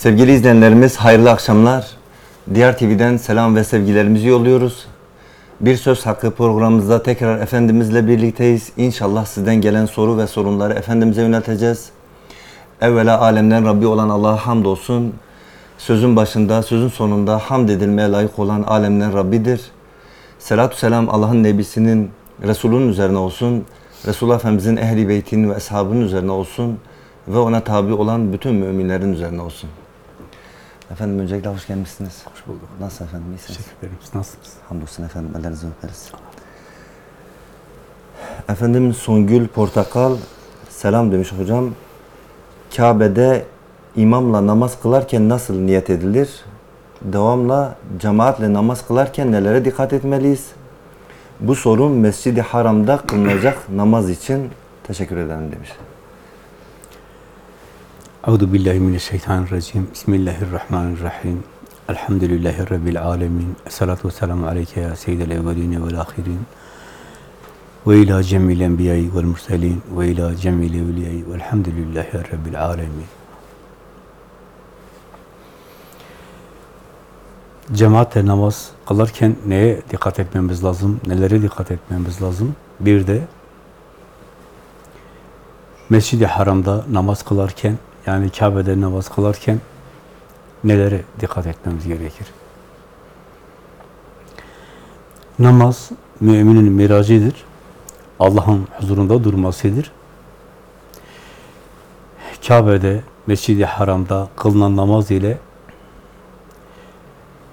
Sevgili izleyenlerimiz hayırlı akşamlar. Diğer TV'den selam ve sevgilerimizi yolluyoruz. Bir Söz Hakkı programımızda tekrar Efendimizle birlikteyiz. İnşallah sizden gelen soru ve sorunları Efendimiz'e yönelteceğiz. Evvela alemden Rabbi olan Allah'a hamdolsun. Sözün başında, sözün sonunda hamd edilmeye layık olan alemden Rabbidir. Selatü selam Allah'ın Nebisinin, Resulünün üzerine olsun. Resulullah Efendimizin ehli beytinin ve eshabının üzerine olsun. Ve ona tabi olan bütün müminlerin üzerine olsun. Efendim öncelikle hoş gelmişsiniz. Hoş bulduk. Nasıl efendim? İyisiniz? Teşekkür ederim. Siz nasılsınız? Hamdolsun efendim. Ellerinizi öperiz. Efendim Songül Portakal selam demiş hocam. Kabe'de imamla namaz kılarken nasıl niyet edilir? Devamla cemaatle namaz kılarken nelere dikkat etmeliyiz? Bu sorun Mescid-i Haram'da kılınacak namaz için teşekkür ederim demiş. Euzu billahi mineşşeytanirracim. Bismillahirrahmanirrahim. Elhamdülillahi rabbil alamin. Essalatu vesselamu aleyke ya seyyidel evvelin ve'l ahirin. Ve ila cemil enbiya'i ve'l murselin ve ila cemil evliya'i ve'lhamdülillahi rabbil alamin. Cemaatle namaz kılarken neye dikkat etmemiz lazım? Nelere dikkat etmemiz lazım? Bir de Mescid-i Haram'da namaz kılarken, yani Kabe'de namaz kılarken nelere dikkat etmemiz gerekir? Namaz, müminin miracıdır. Allah'ın huzurunda durmasıdır. Kabe'de, Mescid-i Haram'da kılınan namaz ile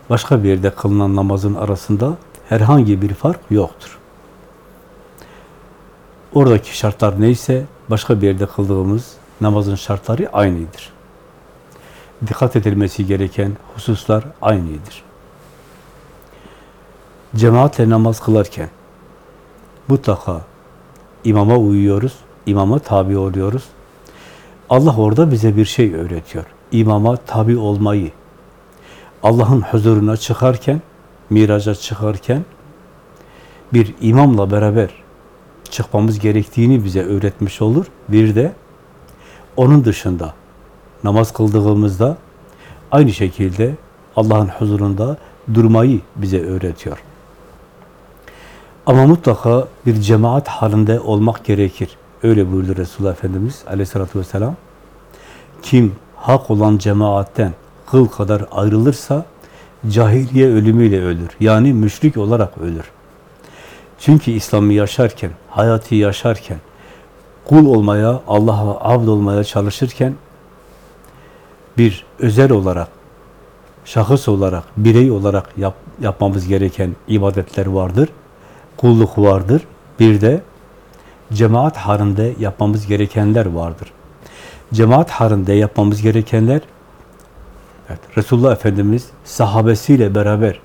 başka bir yerde kılınan namazın arasında herhangi bir fark yoktur. Oradaki şartlar neyse başka bir yerde kıldığımız namazın şartları aynıdır. Dikkat edilmesi gereken hususlar aynıdır. Cemaatle namaz kılarken mutlaka imama uyuyoruz, imama tabi oluyoruz. Allah orada bize bir şey öğretiyor. İmama tabi olmayı, Allah'ın huzuruna çıkarken, miraca çıkarken bir imamla beraber çıkmamız gerektiğini bize öğretmiş olur. Bir de onun dışında namaz kıldığımızda aynı şekilde Allah'ın huzurunda durmayı bize öğretiyor. Ama mutlaka bir cemaat halinde olmak gerekir. Öyle buyurdu Resulullah Efendimiz aleyhissalatü vesselam. Kim hak olan cemaatten kıl kadar ayrılırsa cahiliye ölümüyle ölür. Yani müşrik olarak ölür. Çünkü İslam'ı yaşarken, hayatı yaşarken, kul olmaya, Allah'a abd olmaya çalışırken bir özel olarak, şahıs olarak, birey olarak yap, yapmamız gereken ibadetler vardır. Kulluk vardır. Bir de cemaat halinde yapmamız gerekenler vardır. Cemaat halinde yapmamız gerekenler evet, Resulullah Efendimiz sahabesiyle beraber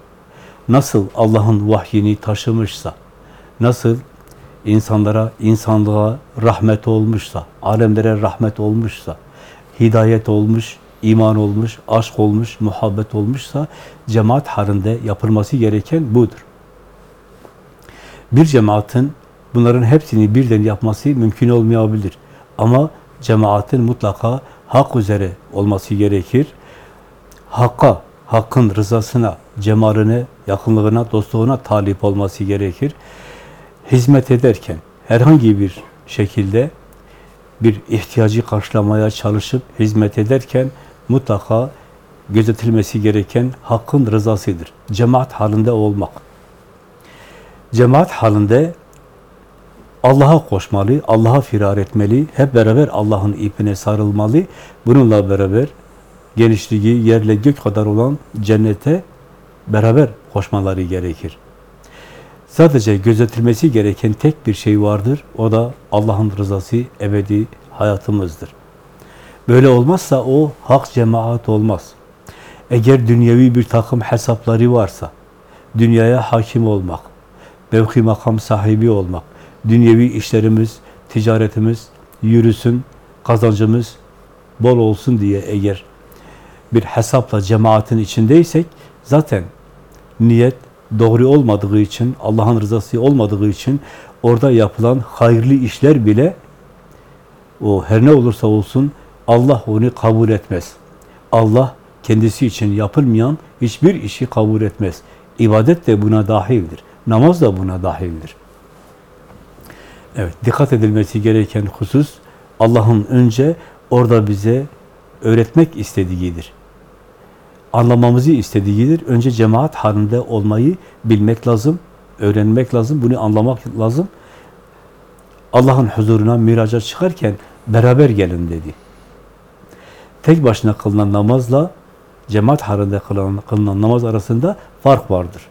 nasıl Allah'ın vahyini taşımışsa, nasıl insanlara, insanlığa rahmet olmuşsa, alemlere rahmet olmuşsa, hidayet olmuş, iman olmuş, aşk olmuş, muhabbet olmuşsa cemaat halinde yapılması gereken budur. Bir cemaatin bunların hepsini birden yapması mümkün olmayabilir. Ama cemaatin mutlaka hak üzere olması gerekir. Hakka, hakkın rızasına, cemaline, yakınlığına, dostluğuna talip olması gerekir. Hizmet ederken herhangi bir şekilde bir ihtiyacı karşılamaya çalışıp hizmet ederken mutlaka gözetilmesi gereken hakkın rızasıdır. Cemaat halinde olmak. Cemaat halinde Allah'a koşmalı, Allah'a firar etmeli, hep beraber Allah'ın ipine sarılmalı. Bununla beraber genişliği yerle gök kadar olan cennete beraber koşmaları gerekir. Sadece gözetilmesi gereken tek bir şey vardır. O da Allah'ın rızası, ebedi hayatımızdır. Böyle olmazsa o hak cemaat olmaz. Eğer dünyevi bir takım hesapları varsa, dünyaya hakim olmak, mevki makam sahibi olmak, dünyevi işlerimiz, ticaretimiz yürüsün, kazancımız bol olsun diye eğer bir hesapla cemaatin içindeysek zaten niyet doğru olmadığı için, Allah'ın rızası olmadığı için orada yapılan hayırlı işler bile o her ne olursa olsun Allah onu kabul etmez. Allah kendisi için yapılmayan hiçbir işi kabul etmez. İbadet de buna dahildir. Namaz da buna dahildir. Evet, dikkat edilmesi gereken husus Allah'ın önce orada bize öğretmek istediğidir. Anlamamızı istediğidir. Önce cemaat halinde olmayı bilmek lazım, öğrenmek lazım, bunu anlamak lazım. Allah'ın huzuruna miraca çıkarken beraber gelin dedi. Tek başına kılınan namazla cemaat halinde kılınan, kılınan namaz arasında fark vardır.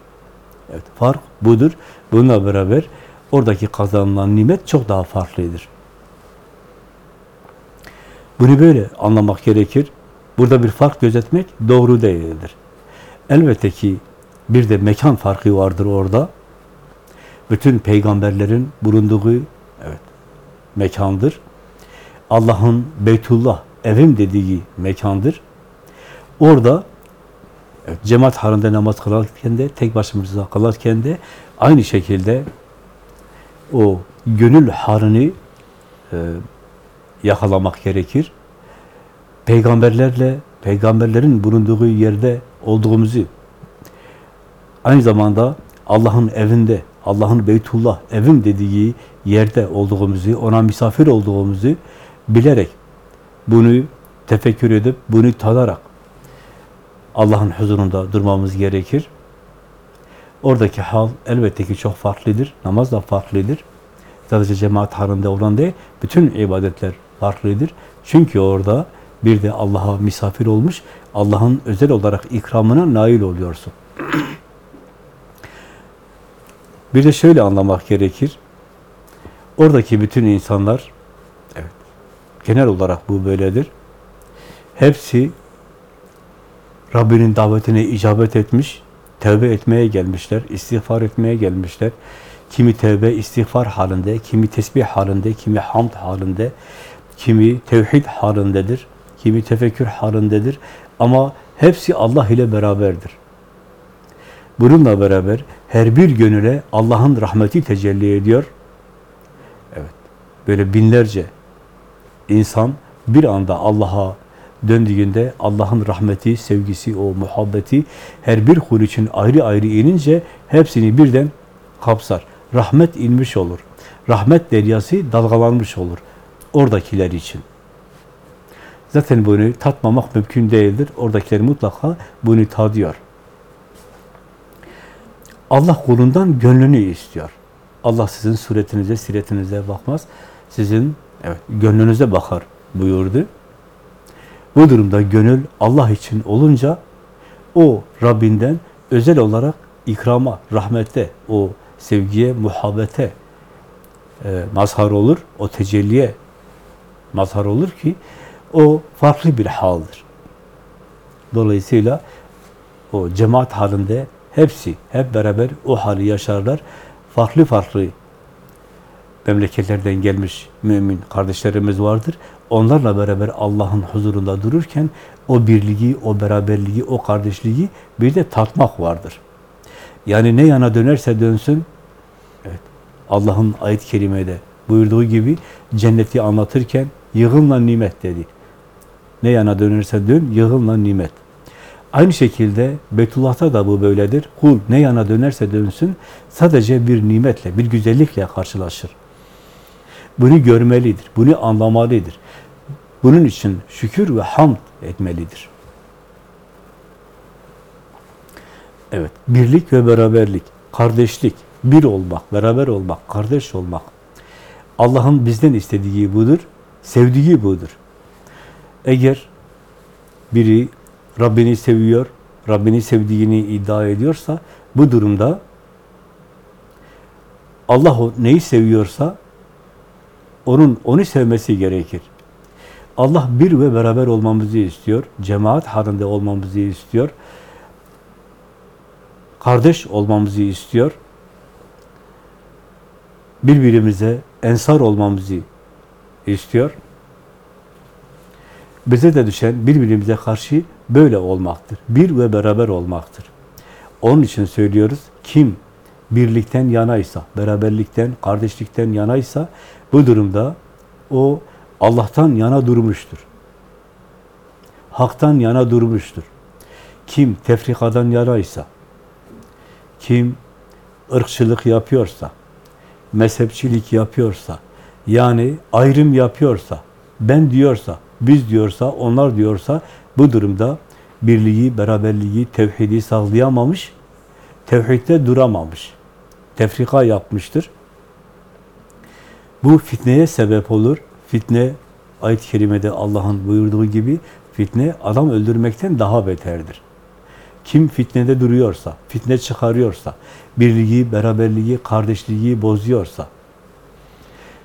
Evet, fark budur. Bununla beraber oradaki kazanılan nimet çok daha farklıdır. Bunu böyle anlamak gerekir. Burada bir fark gözetmek doğru değildir. Elbette ki bir de mekan farkı vardır orada. Bütün peygamberlerin bulunduğu evet mekandır. Allah'ın Beytullah, evim dediği mekandır. Orada evet, cemaat halinde namaz kılarken de, tek başımıza kılarken de aynı şekilde o gönül harını e, yakalamak gerekir. Peygamberlerle, peygamberlerin bulunduğu yerde olduğumuzu, aynı zamanda Allah'ın evinde, Allah'ın Beytullah, evim dediği yerde olduğumuzu, ona misafir olduğumuzu bilerek, bunu tefekkür edip, bunu tadarak Allah'ın huzurunda durmamız gerekir. Oradaki hal elbette ki çok farklıdır. Namaz da farklıdır. Sadece cemaat halinde olan değil, bütün ibadetler farklıdır. Çünkü orada bir de Allah'a misafir olmuş, Allah'ın özel olarak ikramına nail oluyorsun. Bir de şöyle anlamak gerekir. Oradaki bütün insanlar, evet, genel olarak bu böyledir. Hepsi Rabbinin davetine icabet etmiş, tövbe etmeye gelmişler, istiğfar etmeye gelmişler. Kimi tövbe, istiğfar halinde, kimi tesbih halinde, kimi hamd halinde, kimi tevhid halindedir, kimi tefekkür halindedir. Ama hepsi Allah ile beraberdir. Bununla beraber her bir gönüle Allah'ın rahmeti tecelli ediyor. Evet, böyle binlerce insan bir anda Allah'a döndüğünde Allah'ın rahmeti, sevgisi, o muhabbeti her bir kul için ayrı ayrı inince hepsini birden kapsar. Rahmet inmiş olur. Rahmet deryası dalgalanmış olur. Oradakiler için. Zaten bunu tatmamak mümkün değildir. Oradakiler mutlaka bunu tadıyor. Allah kulundan gönlünü istiyor. Allah sizin suretinize, siretinize bakmaz. Sizin evet, gönlünüze bakar buyurdu. Bu durumda gönül Allah için olunca o Rabbinden özel olarak ikrama, rahmete, o sevgiye, muhabbete e, mazhar olur. O tecelliye mazhar olur ki o farklı bir haldir. Dolayısıyla o cemaat halinde hepsi hep beraber o hali yaşarlar. Farklı farklı memleketlerden gelmiş mümin kardeşlerimiz vardır. Onlarla beraber Allah'ın huzurunda dururken o birliği, o beraberliği, o kardeşliği bir de tatmak vardır. Yani ne yana dönerse dönsün, evet, Allah'ın ayet-i kerimede buyurduğu gibi cenneti anlatırken yığınla nimet dedi. Ne yana dönerse dön, yığınla nimet. Aynı şekilde Beytullah'ta da bu böyledir. Kul ne yana dönerse dönsün sadece bir nimetle, bir güzellikle karşılaşır. Bunu görmelidir, bunu anlamalıdır. Bunun için şükür ve hamd etmelidir. Evet, birlik ve beraberlik, kardeşlik, bir olmak, beraber olmak, kardeş olmak. Allah'ın bizden istediği budur, sevdiği budur. Eğer biri Rabbini seviyor, Rabbini sevdiğini iddia ediyorsa, bu durumda Allah o neyi seviyorsa onun onu sevmesi gerekir. Allah bir ve beraber olmamızı istiyor. Cemaat halinde olmamızı istiyor. Kardeş olmamızı istiyor. Birbirimize ensar olmamızı istiyor. Bize de düşen birbirimize karşı böyle olmaktır. Bir ve beraber olmaktır. Onun için söylüyoruz, kim birlikten yanaysa, beraberlikten, kardeşlikten yanaysa bu durumda o Allah'tan yana durmuştur. haktan yana durmuştur. Kim tefrikadan yanaysa, kim ırkçılık yapıyorsa, mezhepçilik yapıyorsa, yani ayrım yapıyorsa, ben diyorsa, biz diyorsa, onlar diyorsa, bu durumda birliği, beraberliği, tevhidi sağlayamamış, tevhidde duramamış, tefrika yapmıştır. Bu fitneye sebep olur. Fitne, ayet-i kerimede Allah'ın buyurduğu gibi, fitne adam öldürmekten daha beterdir. Kim fitnede duruyorsa, fitne çıkarıyorsa, birliği, beraberliği, kardeşliği bozuyorsa,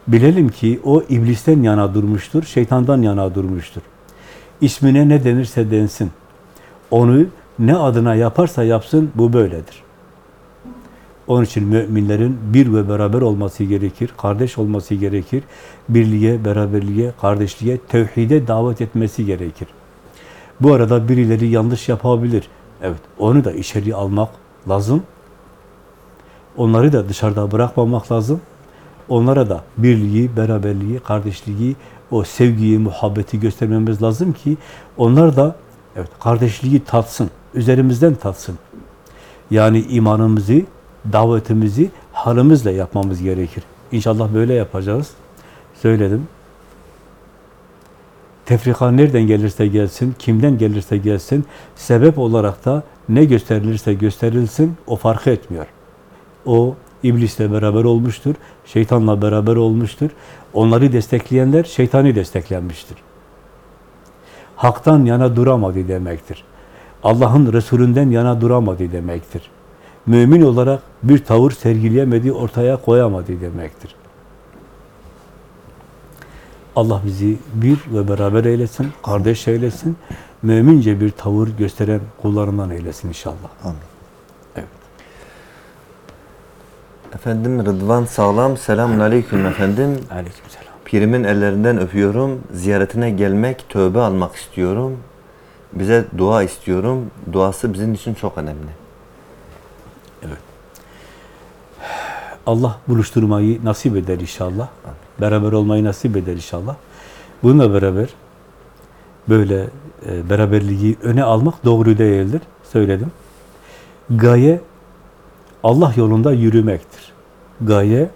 bilelim ki o iblisten yana durmuştur, şeytandan yana durmuştur. İsmine ne denirse densin, onu ne adına yaparsa yapsın, bu böyledir. Onun için müminlerin bir ve beraber olması gerekir, kardeş olması gerekir, birliğe, beraberliğe, kardeşliğe, tevhide davet etmesi gerekir. Bu arada birileri yanlış yapabilir. Evet, onu da içeri almak lazım. Onları da dışarıda bırakmamak lazım. Onlara da birliği, beraberliği, kardeşliği, o sevgiyi, muhabbeti göstermemiz lazım ki onlar da evet kardeşliği tatsın, üzerimizden tatsın. Yani imanımızı, davetimizi halimizle yapmamız gerekir. İnşallah böyle yapacağız. Söyledim. Tefrika nereden gelirse gelsin, kimden gelirse gelsin, sebep olarak da ne gösterilirse gösterilsin, o fark etmiyor. O iblisle beraber olmuştur, şeytanla beraber olmuştur. Onları destekleyenler şeytani desteklenmiştir. Haktan yana duramadı demektir. Allah'ın Resulünden yana duramadı demektir. Mümin olarak bir tavır sergileyemedi, ortaya koyamadı demektir. Allah bizi bir ve beraber eylesin, kardeş eylesin, mümince bir tavır gösteren kullarından eylesin inşallah. Amin. Evet. Efendim Rıdvan Sağlam, selamun aleyküm efendim. Aleykümselam. Pirimin ellerinden öpüyorum. Ziyaretine gelmek, tövbe almak istiyorum. Bize dua istiyorum. Duası bizim için çok önemli. Allah buluşturmayı nasip eder inşallah. Beraber olmayı nasip eder inşallah. Bununla beraber böyle e, beraberliği öne almak doğru değildir. Söyledim. Gaye Allah yolunda yürümektir. Gaye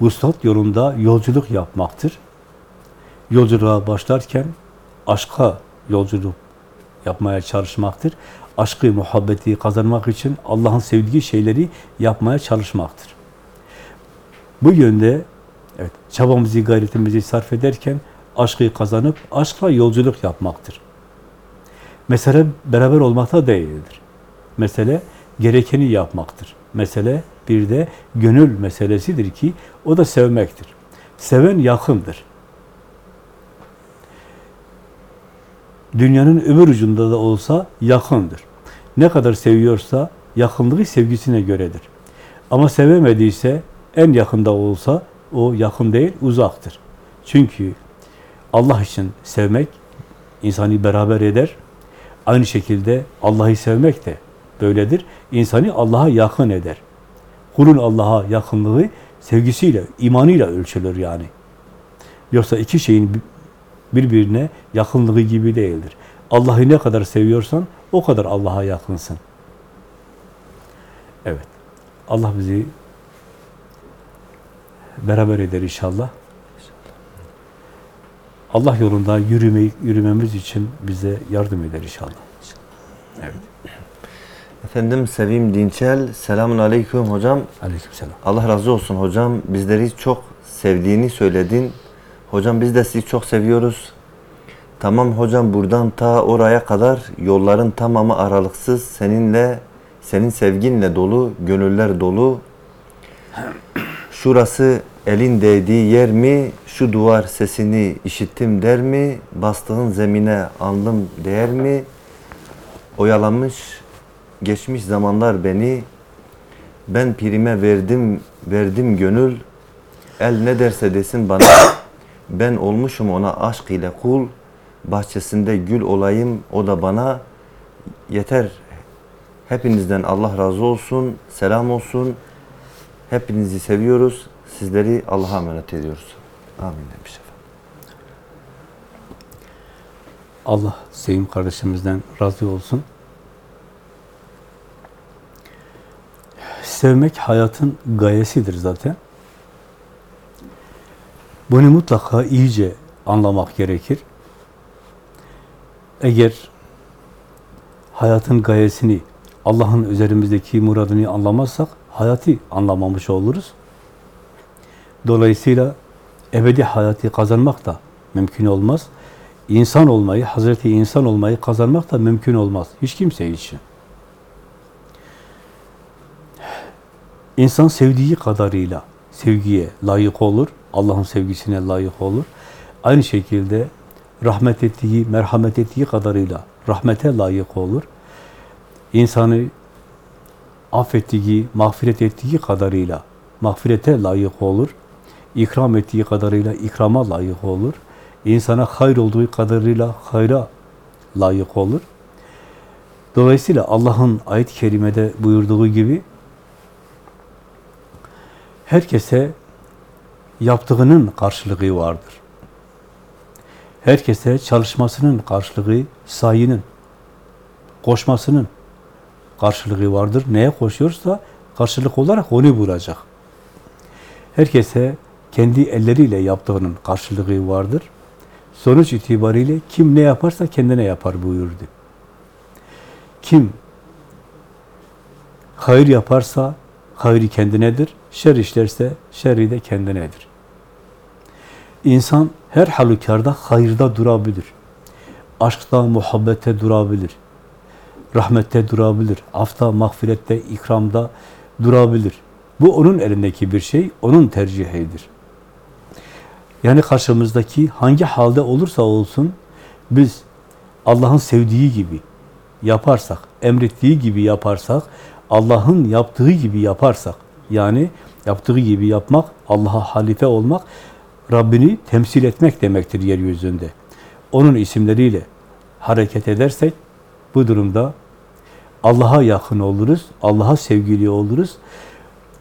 vuslat yolunda yolculuk yapmaktır. Yolculuğa başlarken aşka yolculuk yapmaya çalışmaktır. Aşkı, muhabbeti kazanmak için Allah'ın sevdiği şeyleri yapmaya çalışmaktır. Bu yönde evet, çabamızı, gayretimizi sarf ederken aşkı kazanıp aşkla yolculuk yapmaktır. Mesele beraber olmakta değildir. Mesele gerekeni yapmaktır. Mesele bir de gönül meselesidir ki o da sevmektir. Seven yakındır. Dünyanın öbür ucunda da olsa yakındır. Ne kadar seviyorsa yakınlığı sevgisine göredir. Ama sevemediyse en yakında olsa o yakın değil, uzaktır. Çünkü Allah için sevmek insanı beraber eder. Aynı şekilde Allah'ı sevmek de böyledir. İnsanı Allah'a yakın eder. Kulun Allah'a yakınlığı sevgisiyle, imanıyla ölçülür yani. Yoksa iki şeyin birbirine yakınlığı gibi değildir. Allah'ı ne kadar seviyorsan o kadar Allah'a yakınsın. Evet. Allah bizi beraber eder inşallah. Allah yolunda yürümeyi, yürümemiz için bize yardım eder inşallah. Evet. Efendim Sevim Dinçel, selamun aleyküm hocam. Aleykümselam. Allah razı olsun hocam. Bizleri çok sevdiğini söyledin. Hocam biz de sizi çok seviyoruz. Tamam hocam buradan ta oraya kadar yolların tamamı aralıksız seninle, senin sevginle dolu, gönüller dolu. Şurası elin değdiği yer mi? Şu duvar sesini işittim der mi? Bastığın zemine andım değer mi? Oyalamış geçmiş zamanlar beni. Ben pirime verdim, verdim gönül. El ne derse desin bana. Ben olmuşum ona aşk ile kul. Bahçesinde gül olayım o da bana. Yeter. Hepinizden Allah razı olsun. Selam olsun. Hepinizi seviyoruz. Sizleri Allah'a emanet ediyoruz. Amin demiş efendim. Allah Sevim kardeşimizden razı olsun. Sevmek hayatın gayesidir zaten. Bunu mutlaka iyice anlamak gerekir. Eğer hayatın gayesini, Allah'ın üzerimizdeki muradını anlamazsak, hayatı anlamamış oluruz. Dolayısıyla ebedi hayatı kazanmak da mümkün olmaz. İnsan olmayı, Hazreti insan olmayı kazanmak da mümkün olmaz. Hiç kimse için. İnsan sevdiği kadarıyla sevgiye layık olur. Allah'ın sevgisine layık olur. Aynı şekilde rahmet ettiği, merhamet ettiği kadarıyla rahmete layık olur. İnsanı affettiği, mağfiret ettiği kadarıyla mağfirete layık olur. İkram ettiği kadarıyla ikrama layık olur. İnsana hayır olduğu kadarıyla hayra layık olur. Dolayısıyla Allah'ın ayet-i kerimede buyurduğu gibi herkese yaptığının karşılığı vardır. Herkese çalışmasının karşılığı, sayının, koşmasının karşılığı vardır. Neye koşuyorsa karşılık olarak onu bulacak. Herkese kendi elleriyle yaptığının karşılığı vardır. Sonuç itibariyle kim ne yaparsa kendine yapar buyurdu. Kim hayır yaparsa hayrı kendinedir, şer işlerse şerri de kendinedir. İnsan her halükarda hayırda durabilir. Aşkta, muhabbete durabilir. Rahmette durabilir. Afta, mağfirette, ikramda durabilir. Bu onun elindeki bir şey, onun tercihidir. Yani karşımızdaki hangi halde olursa olsun biz Allah'ın sevdiği gibi yaparsak, emrettiği gibi yaparsak, Allah'ın yaptığı gibi yaparsak, yani yaptığı gibi yapmak, Allah'a halife olmak, Rabbini temsil etmek demektir yeryüzünde. Onun isimleriyle hareket edersek, bu durumda Allah'a yakın oluruz, Allah'a sevgili oluruz.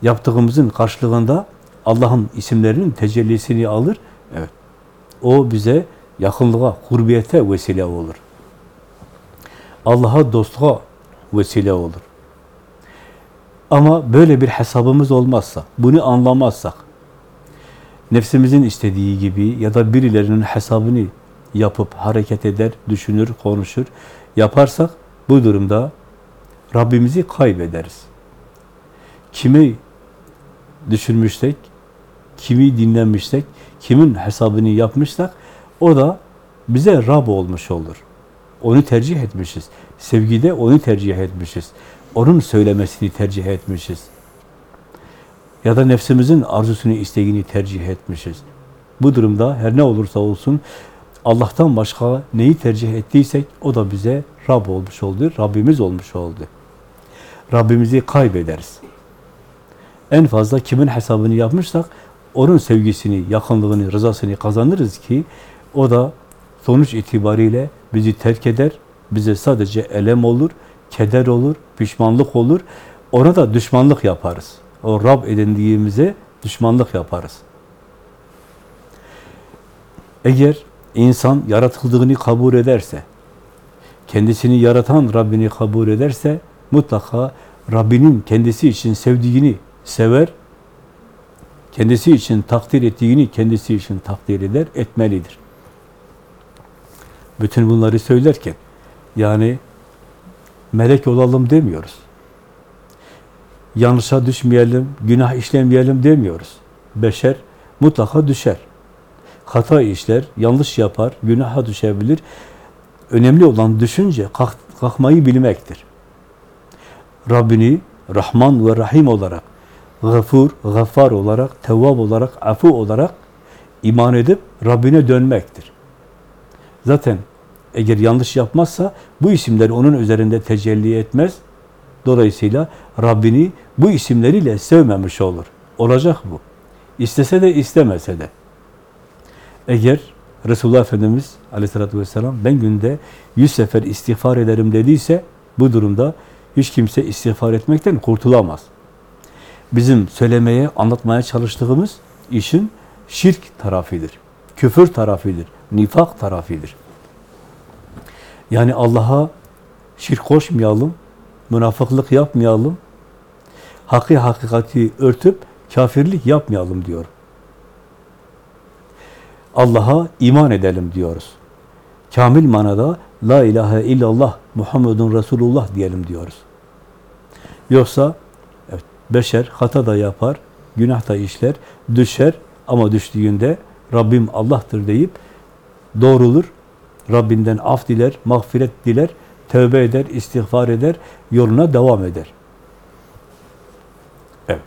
Yaptığımızın karşılığında Allah'ın isimlerinin tecellisini alır. Evet. O bize yakınlığa, kurbiyete vesile olur. Allah'a dostluğa vesile olur. Ama böyle bir hesabımız olmazsa, bunu anlamazsak, nefsimizin istediği gibi ya da birilerinin hesabını yapıp hareket eder, düşünür, konuşur, yaparsak bu durumda Rabbimizi kaybederiz. Kimi düşünmüşsek, kimi dinlemişsek, kimin hesabını yapmışsak o da bize Rab olmuş olur. Onu tercih etmişiz. Sevgide onu tercih etmişiz. Onun söylemesini tercih etmişiz. Ya da nefsimizin arzusunu, isteğini tercih etmişiz. Bu durumda her ne olursa olsun Allah'tan başka neyi tercih ettiysek o da bize Rab olmuş oldu, Rabbimiz olmuş oldu. Rabbimizi kaybederiz. En fazla kimin hesabını yapmışsak onun sevgisini, yakınlığını, rızasını kazanırız ki o da sonuç itibariyle bizi terk eder, bize sadece elem olur, keder olur, pişmanlık olur. Ona da düşmanlık yaparız. O Rab edindiğimize düşmanlık yaparız. Eğer insan yaratıldığını kabul ederse, kendisini yaratan Rabbini kabul ederse, mutlaka Rabbinin kendisi için sevdiğini sever, kendisi için takdir ettiğini kendisi için takdir eder, etmelidir. Bütün bunları söylerken, yani melek olalım demiyoruz. Yanlışa düşmeyelim, günah işlemeyelim demiyoruz. Beşer mutlaka düşer. Hata işler, yanlış yapar, günaha düşebilir. Önemli olan düşünce, kalk, kalkmayı bilmektir. Rabbini Rahman ve Rahim olarak, Gafur, Gaffar olarak, Tevvab olarak, Afu olarak iman edip Rabbine dönmektir. Zaten eğer yanlış yapmazsa bu isimler onun üzerinde tecelli etmez. Dolayısıyla Rabbini bu isimleriyle sevmemiş olur. Olacak bu. İstese de istemese de. Eğer Resulullah Efendimiz aleyhissalatü vesselam ben günde yüz sefer istiğfar ederim dediyse bu durumda hiç kimse istiğfar etmekten kurtulamaz. Bizim söylemeye, anlatmaya çalıştığımız işin şirk tarafıdır. Küfür tarafıdır. Nifak tarafıdır. Yani Allah'a şirk koşmayalım, münafıklık yapmayalım, hakkı hakikati örtüp kafirlik yapmayalım diyor. Allah'a iman edelim diyoruz. Kamil manada La ilahe illallah Muhammedun Resulullah diyelim diyoruz. Yoksa evet, beşer hata da yapar, günah da işler, düşer ama düştüğünde Rabbim Allah'tır deyip doğrulur, Rabbinden af diler, mağfiret diler, tövbe eder, istiğfar eder, yoluna devam eder. Evet.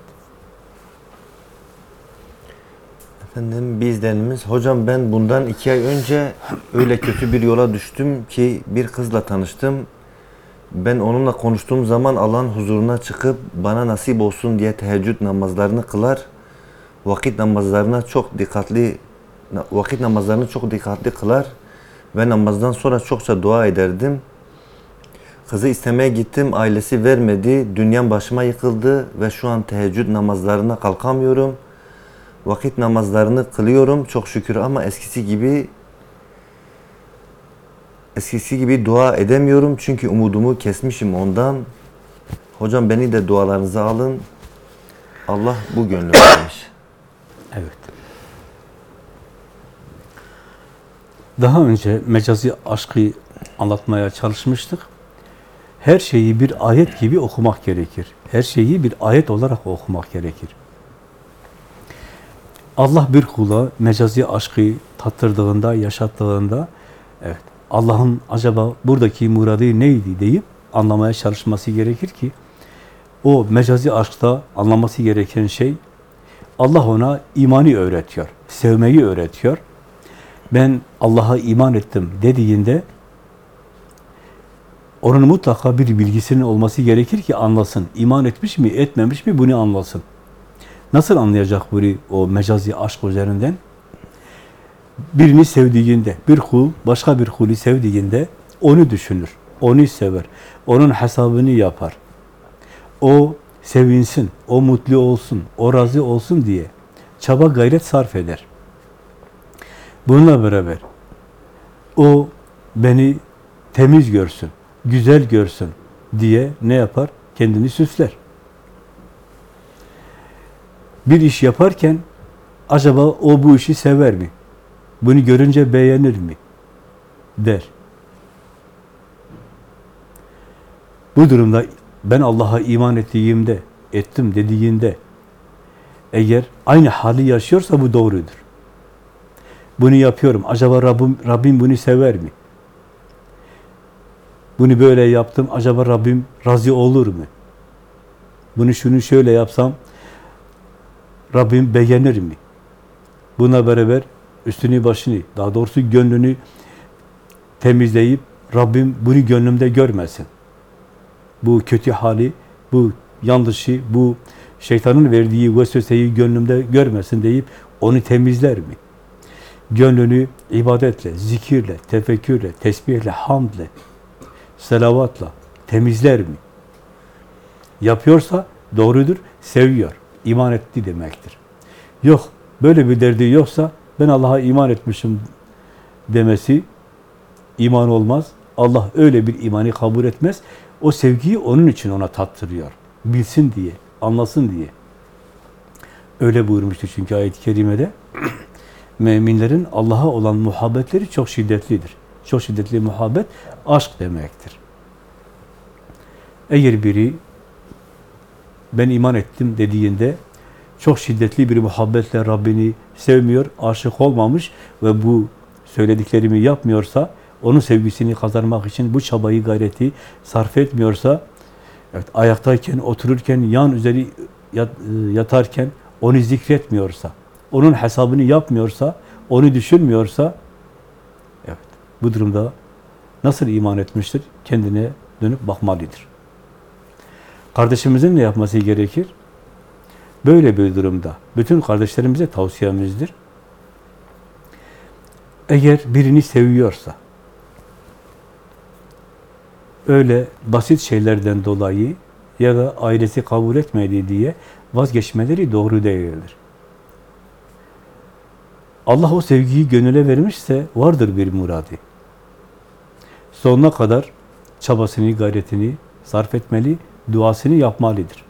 Efendim bir izlenimiz. Hocam ben bundan iki ay önce öyle kötü bir yola düştüm ki bir kızla tanıştım. Ben onunla konuştuğum zaman Allah'ın huzuruna çıkıp bana nasip olsun diye teheccüd namazlarını kılar. Vakit namazlarına çok dikkatli vakit namazlarını çok dikkatli kılar ve namazdan sonra çokça dua ederdim. Kızı istemeye gittim, ailesi vermedi, dünyam başıma yıkıldı ve şu an teheccüd namazlarına kalkamıyorum. Vakit namazlarını kılıyorum çok şükür ama eskisi gibi eskisi gibi dua edemiyorum çünkü umudumu kesmişim ondan. Hocam beni de dualarınıza alın. Allah bu gönlümü vermiş. Evet. Daha önce mecazi aşkı anlatmaya çalışmıştık. Her şeyi bir ayet gibi okumak gerekir. Her şeyi bir ayet olarak okumak gerekir. Allah bir kula mecazi aşkı tattırdığında, yaşattığında, evet, Allah'ın acaba buradaki muradı neydi deyip anlamaya çalışması gerekir ki, o mecazi aşkta anlaması gereken şey, Allah ona imani öğretiyor, sevmeyi öğretiyor. Ben Allah'a iman ettim dediğinde, onun mutlaka bir bilgisinin olması gerekir ki anlasın. İman etmiş mi, etmemiş mi bunu anlasın. Nasıl anlayacak bunu o mecazi aşk üzerinden? Birini sevdiğinde, bir kul başka bir kulü sevdiğinde onu düşünür, onu sever, onun hesabını yapar. O sevinsin, o mutlu olsun, o razı olsun diye çaba gayret sarf eder. Bununla beraber o beni temiz görsün, güzel görsün diye ne yapar? Kendini süsler. Bir iş yaparken acaba o bu işi sever mi? Bunu görünce beğenir mi? Der. Bu durumda ben Allah'a iman ettiğimde, ettim dediğinde eğer aynı hali yaşıyorsa bu doğrudur. Bunu yapıyorum. Acaba Rabbim, Rabbim bunu sever mi? Bunu böyle yaptım. Acaba Rabbim razı olur mu? Bunu şunu şöyle yapsam Rabbim beğenir mi? Buna beraber üstünü başını, daha doğrusu gönlünü temizleyip Rabbim bunu gönlümde görmesin. Bu kötü hali, bu yanlışı, bu şeytanın verdiği vesveseyi gönlümde görmesin deyip onu temizler mi? Gönlünü ibadetle, zikirle, tefekkürle, tesbihle, hamdle, selavatla temizler mi? Yapıyorsa doğrudur, seviyor, iman etti demektir. Yok, böyle bir derdi yoksa ben Allah'a iman etmişim demesi iman olmaz. Allah öyle bir imanı kabul etmez. O sevgiyi onun için ona tattırıyor. Bilsin diye, anlasın diye. Öyle buyurmuştu çünkü ayet-i kerimede. Müminlerin Allah'a olan muhabbetleri çok şiddetlidir. Çok şiddetli muhabbet aşk demektir. Eğer biri ben iman ettim dediğinde çok şiddetli bir muhabbetle Rabbini sevmiyor, aşık olmamış ve bu söylediklerimi yapmıyorsa, onun sevgisini kazanmak için bu çabayı, gayreti sarf etmiyorsa, evet, ayaktayken, otururken, yan üzeri yat, yatarken onu zikretmiyorsa, onun hesabını yapmıyorsa, onu düşünmüyorsa, evet, bu durumda nasıl iman etmiştir? Kendine dönüp bakmalıdır. Kardeşimizin ne yapması gerekir? Böyle bir durumda bütün kardeşlerimize tavsiyemizdir. Eğer birini seviyorsa, öyle basit şeylerden dolayı ya da ailesi kabul etmediği diye vazgeçmeleri doğru değildir. Allah o sevgiyi gönüle vermişse vardır bir muradi. sonuna kadar çabasını, gayretini sarf etmeli, duasını yapmalıdır.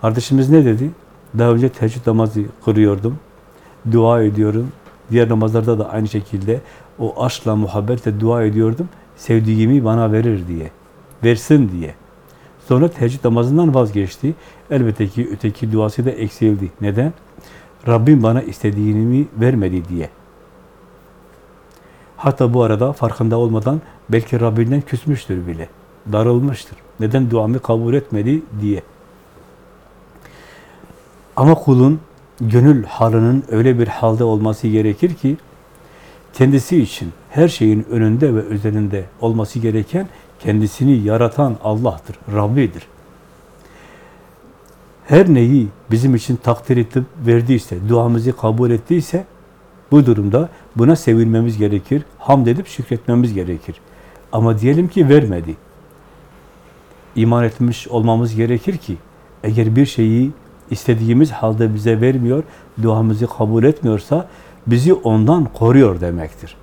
Kardeşimiz ne dedi? Daha önce teheccüd namazı kılıyordum, dua ediyorum. Diğer namazlarda da aynı şekilde o aşkla, muhabbetle dua ediyordum. Sevdiğimi bana verir diye, versin diye. Sonra teheccüd namazından vazgeçti. Elbette ki öteki duası da eksildi. Neden? Rabbim bana istediğini vermedi diye. Hatta bu arada farkında olmadan belki Rabbinden küsmüştür bile. Darılmıştır. Neden duamı kabul etmedi diye. Ama kulun gönül halının öyle bir halde olması gerekir ki kendisi için her şeyin önünde ve üzerinde olması gereken kendisini yaratan Allah'tır, Rabbidir. Her neyi bizim için takdir edip verdiyse, duamızı kabul ettiyse bu durumda buna sevinmemiz gerekir, hamd edip şükretmemiz gerekir. Ama diyelim ki vermedi. İman etmiş olmamız gerekir ki eğer bir şeyi istediğimiz halde bize vermiyor, duamızı kabul etmiyorsa bizi ondan koruyor demektir.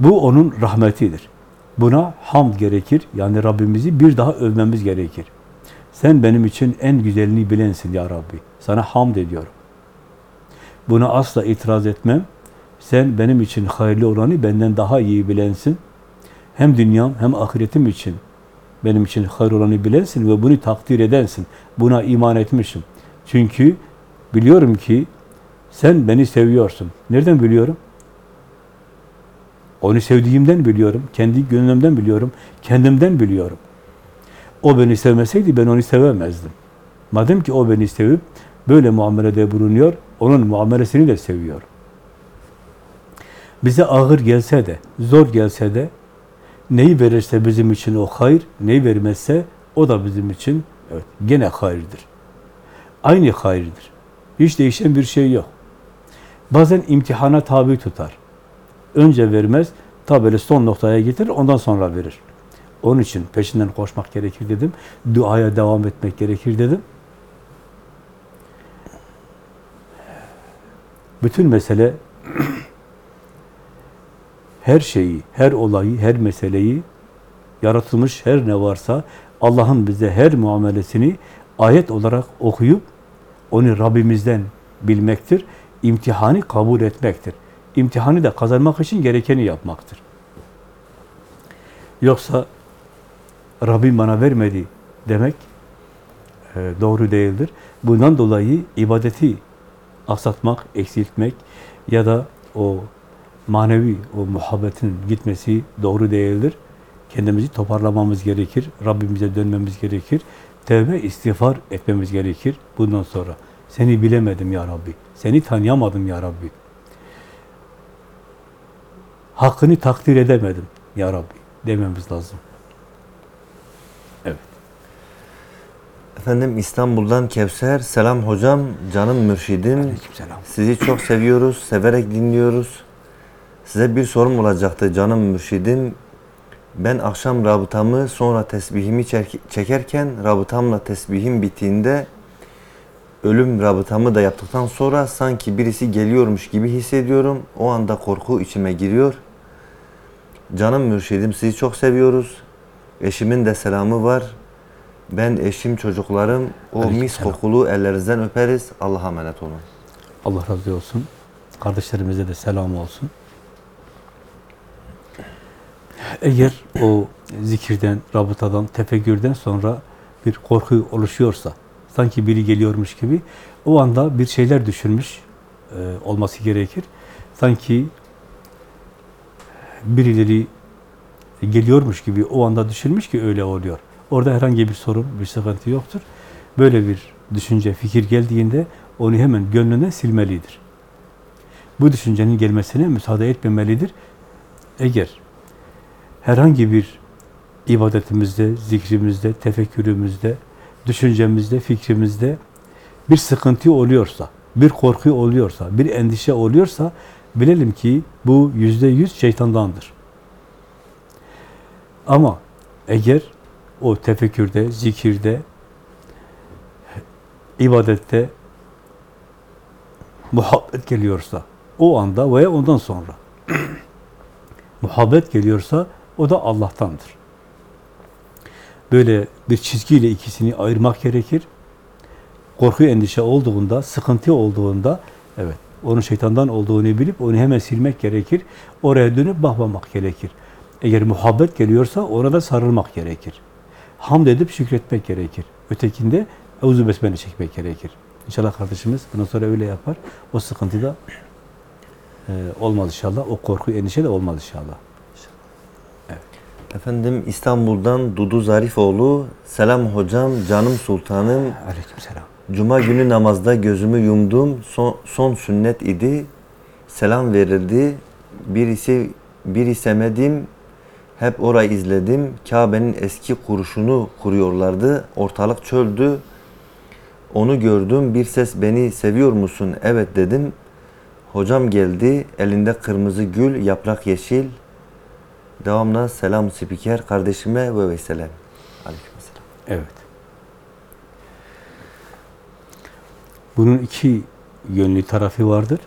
Bu onun rahmetidir. Buna hamd gerekir. Yani Rabbimizi bir daha övmemiz gerekir. Sen benim için en güzelini bilensin ya Rabbi. Sana hamd ediyorum. Buna asla itiraz etmem. Sen benim için hayırlı olanı benden daha iyi bilensin. Hem dünyam hem ahiretim için benim için hayır olanı bilensin ve bunu takdir edensin. Buna iman etmişim. Çünkü biliyorum ki sen beni seviyorsun. Nereden biliyorum? Onu sevdiğimden biliyorum. Kendi gönlümden biliyorum. Kendimden biliyorum. O beni sevmeseydi ben onu sevemezdim. Madem ki o beni sevip böyle muamelede bulunuyor, onun muamelesini de seviyor. Bize ağır gelse de, zor gelse de, neyi verirse bizim için o hayır, neyi vermezse o da bizim için evet, gene hayırdır. Aynı hayırdır. Hiç değişen bir şey yok. Bazen imtihana tabi tutar. Önce vermez, ta son noktaya getirir, ondan sonra verir. Onun için peşinden koşmak gerekir dedim. Duaya devam etmek gerekir dedim. Bütün mesele her şeyi, her olayı, her meseleyi yaratılmış her ne varsa Allah'ın bize her muamelesini ayet olarak okuyup onu Rabbimizden bilmektir. İmtihanı kabul etmektir. İmtihanı da kazanmak için gerekeni yapmaktır. Yoksa Rabbim bana vermedi demek e, doğru değildir. Bundan dolayı ibadeti aksatmak, eksiltmek ya da o manevi, o muhabbetin gitmesi doğru değildir. Kendimizi toparlamamız gerekir. Rabbimize dönmemiz gerekir. Tevbe, istiğfar etmemiz gerekir bundan sonra. Seni bilemedim ya Rabbi. Seni tanıyamadım ya Rabbi. Hakkını takdir edemedim ya Rabbi dememiz lazım. Evet. Efendim İstanbul'dan Kevser. Selam hocam, canım mürşidim. Aleykümselam. Sizi çok seviyoruz, severek dinliyoruz. Size bir sorum olacaktı canım mürşidim. Ben akşam rabıtamı sonra tesbihimi çek- çekerken rabıtamla tesbihim bittiğinde ölüm rabıtamı da yaptıktan sonra sanki birisi geliyormuş gibi hissediyorum. O anda korku içime giriyor. Canım mürşidim sizi çok seviyoruz. Eşimin de selamı var. Ben, eşim, çocuklarım o mis Aleykümselam. kokulu ellerinizden öperiz. Allah'a emanet olun. Allah razı olsun. Kardeşlerimize de selam olsun. Eğer o zikirden, rabıtadan, tefekkürden sonra bir korku oluşuyorsa, sanki biri geliyormuş gibi, o anda bir şeyler düşünmüş e, olması gerekir. Sanki birileri geliyormuş gibi o anda düşünmüş ki öyle oluyor. Orada herhangi bir sorun, bir sıkıntı yoktur. Böyle bir düşünce, fikir geldiğinde onu hemen gönlünden silmelidir. Bu düşüncenin gelmesine müsaade etmemelidir. Eğer herhangi bir ibadetimizde, zikrimizde, tefekkürümüzde, düşüncemizde, fikrimizde bir sıkıntı oluyorsa, bir korku oluyorsa, bir endişe oluyorsa bilelim ki bu yüzde yüz şeytandandır. Ama eğer o tefekkürde, zikirde, ibadette muhabbet geliyorsa, o anda veya ondan sonra muhabbet geliyorsa o da Allah'tandır. Böyle bir çizgiyle ikisini ayırmak gerekir. Korku endişe olduğunda, sıkıntı olduğunda evet onun şeytandan olduğunu bilip onu hemen silmek gerekir. Oraya dönüp bakmamak gerekir. Eğer muhabbet geliyorsa ona da sarılmak gerekir. Hamd edip şükretmek gerekir. Ötekinde Eûzü Besmele çekmek gerekir. İnşallah kardeşimiz bundan sonra öyle yapar. O sıkıntı da e, olmaz inşallah. O korku, endişe de olmaz inşallah. Efendim İstanbul'dan Dudu Zarifoğlu. Selam hocam, canım sultanım. Aleykümselam. Cuma günü namazda gözümü yumdum. Son, son sünnet idi. Selam verildi. Birisi bir istemedim. Hep orayı izledim. Kabe'nin eski kuruşunu kuruyorlardı. Ortalık çöldü. Onu gördüm. Bir ses beni seviyor musun? Evet dedim. Hocam geldi. Elinde kırmızı gül, yaprak yeşil. Devamla selam spiker kardeşime ve vesselam. Aleykümselam. Evet. Bunun iki yönlü tarafı vardır.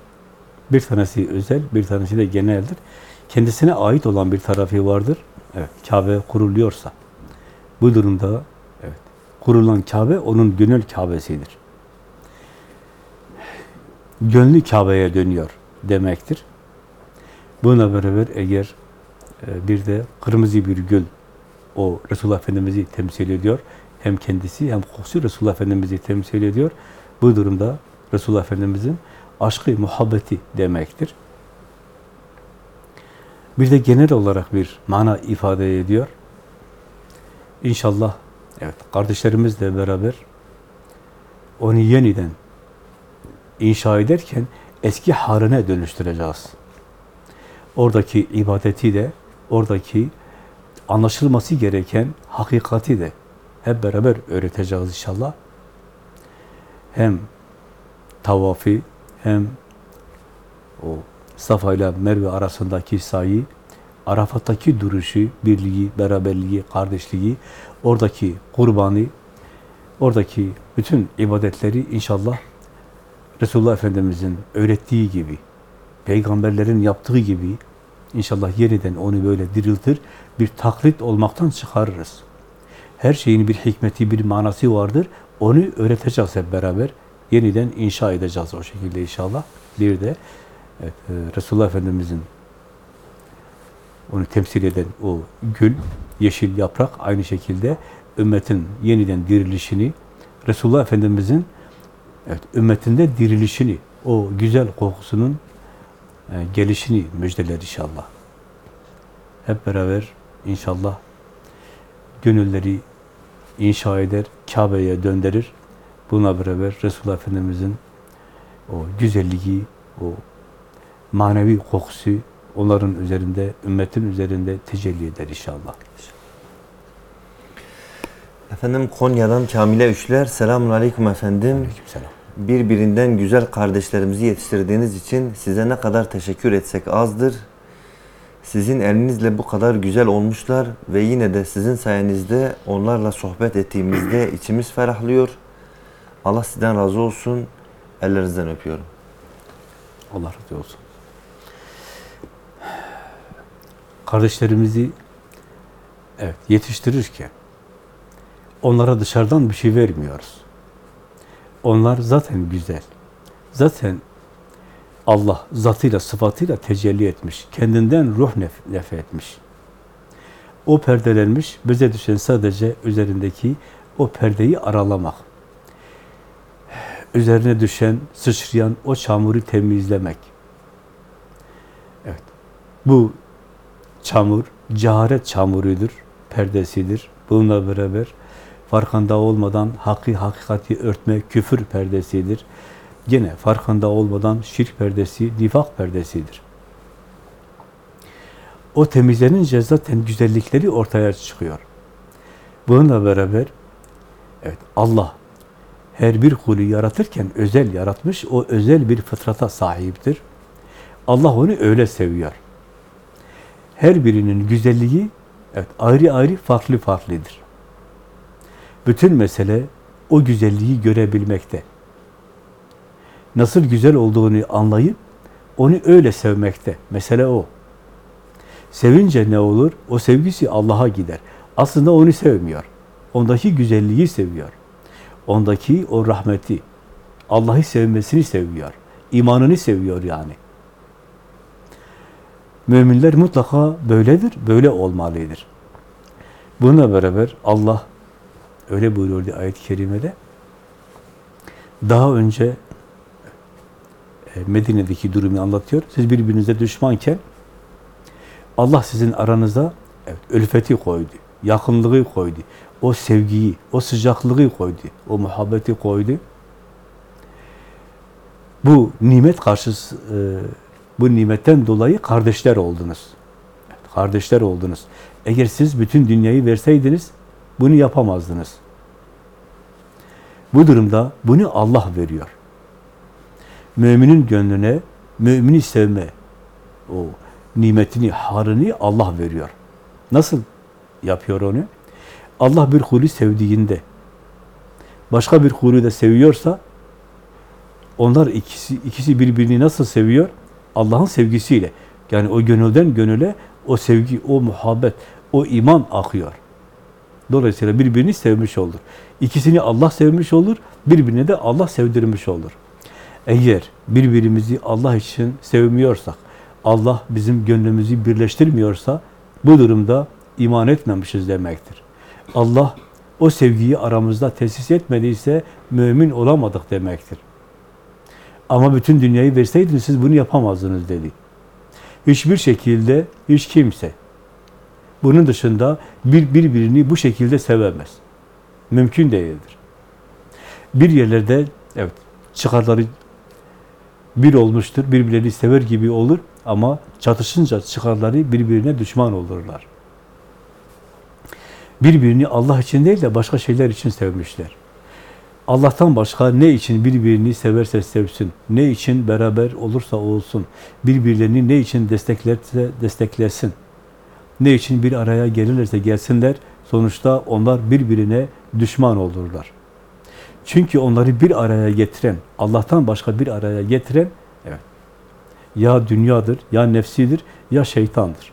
Bir tanesi özel, bir tanesi de geneldir. Kendisine ait olan bir tarafı vardır. Evet, Kabe kuruluyorsa. Bu durumda evet, kurulan Kabe onun gönül Kabe'sidir. Gönlü Kabe'ye dönüyor demektir. Buna beraber eğer e, bir de kırmızı bir gül o Resulullah Efendimiz'i temsil ediyor. Hem kendisi hem kokusu Resulullah Efendimiz'i temsil ediyor. Bu durumda Resulullah Efendimiz'in aşkı, muhabbeti demektir. Bir de genel olarak bir mana ifade ediyor. İnşallah evet kardeşlerimizle beraber onu yeniden inşa ederken eski haline dönüştüreceğiz. Oradaki ibadeti de, oradaki anlaşılması gereken hakikati de hep beraber öğreteceğiz inşallah. Hem tavafı hem o Safa ile Merve arasındaki sayı, Arafat'taki duruşu, birliği, beraberliği, kardeşliği, oradaki kurbanı, oradaki bütün ibadetleri inşallah Resulullah Efendimiz'in öğrettiği gibi, peygamberlerin yaptığı gibi inşallah yeniden onu böyle diriltir, bir taklit olmaktan çıkarırız. Her şeyin bir hikmeti, bir manası vardır. Onu öğreteceğiz hep beraber. Yeniden inşa edeceğiz o şekilde inşallah. Bir de evet, e, Resulullah Efendimiz'in onu temsil eden o gül, yeşil yaprak aynı şekilde ümmetin yeniden dirilişini, Resulullah Efendimiz'in evet, ümmetinde dirilişini, o güzel kokusunun e, gelişini müjdeler inşallah. Hep beraber inşallah gönülleri inşa eder, Kabe'ye döndürür. Buna beraber Resulullah Efendimiz'in o güzelliği, o manevi kokusu onların üzerinde, ümmetin üzerinde tecelli eder inşallah. Efendim Konya'dan Kamile Üçler. Selamun Aleyküm efendim. Aleykümselam. Birbirinden güzel kardeşlerimizi yetiştirdiğiniz için size ne kadar teşekkür etsek azdır. Sizin elinizle bu kadar güzel olmuşlar ve yine de sizin sayenizde onlarla sohbet ettiğimizde içimiz ferahlıyor. Allah sizden razı olsun. Ellerinizden öpüyorum. Allah razı olsun. Kardeşlerimizi evet yetiştirirken onlara dışarıdan bir şey vermiyoruz. Onlar zaten güzel. Zaten Allah zatıyla, sıfatıyla tecelli etmiş. Kendinden ruh nef nef etmiş. O perdelenmiş. Bize düşen sadece üzerindeki o perdeyi aralamak. Üzerine düşen, sıçrayan o çamuru temizlemek. Evet. Bu çamur, ceharet çamurudur, perdesidir. Bununla beraber farkında olmadan hakkı hakikati örtme, küfür perdesidir. Gene farkında olmadan şirk perdesi, nifak perdesidir. O temizlenince zaten güzellikleri ortaya çıkıyor. Bununla beraber evet Allah her bir kulü yaratırken özel yaratmış, o özel bir fıtrata sahiptir. Allah onu öyle seviyor. Her birinin güzelliği evet, ayrı ayrı farklı farklıdır. Bütün mesele o güzelliği görebilmekte. Nasıl güzel olduğunu anlayıp Onu öyle sevmekte. Mesele o. Sevince ne olur? O sevgisi Allah'a gider. Aslında onu sevmiyor. Ondaki güzelliği seviyor. Ondaki o rahmeti, Allah'ı sevmesini seviyor. İmanını seviyor yani. Müminler mutlaka böyledir, böyle olmalıdır. Bununla beraber Allah öyle buyuruyordu ayet-i kerimede. Daha önce Medine'deki durumu anlatıyor. Siz birbirinize düşmanken Allah sizin aranıza evet, ülfeti koydu, yakınlığı koydu, o sevgiyi, o sıcaklığı koydu, o muhabbeti koydu. Bu nimet karşısı, e, bu nimetten dolayı kardeşler oldunuz. Evet, Kardeşler oldunuz. Eğer siz bütün dünyayı verseydiniz, bunu yapamazdınız. Bu durumda bunu Allah veriyor. Müminin gönlüne, mümini sevme, o nimetini, harını Allah veriyor. Nasıl yapıyor onu? Allah bir kulü sevdiğinde, başka bir kulü de seviyorsa, onlar ikisi, ikisi birbirini nasıl seviyor? Allah'ın sevgisiyle. Yani o gönülden gönüle o sevgi, o muhabbet, o iman akıyor. Dolayısıyla birbirini sevmiş olur. İkisini Allah sevmiş olur, birbirine de Allah sevdirmiş olur. Eğer birbirimizi Allah için sevmiyorsak, Allah bizim gönlümüzü birleştirmiyorsa, bu durumda iman etmemişiz demektir. Allah o sevgiyi aramızda tesis etmediyse mümin olamadık demektir. Ama bütün dünyayı verseydiniz siz bunu yapamazdınız dedi. Hiçbir şekilde hiç kimse bunun dışında bir birbirini bu şekilde sevemez. Mümkün değildir. Bir yerlerde evet çıkarları bir olmuştur, birbirlerini sever gibi olur ama çatışınca çıkarları birbirine düşman olurlar. Birbirini Allah için değil de başka şeyler için sevmişler. Allah'tan başka ne için birbirini severse sevsin, ne için beraber olursa olsun, birbirlerini ne için desteklerse desteklesin, ne için bir araya gelirlerse gelsinler, sonuçta onlar birbirine düşman olurlar. Çünkü onları bir araya getiren, Allah'tan başka bir araya getiren, evet, ya dünyadır, ya nefsidir, ya şeytandır.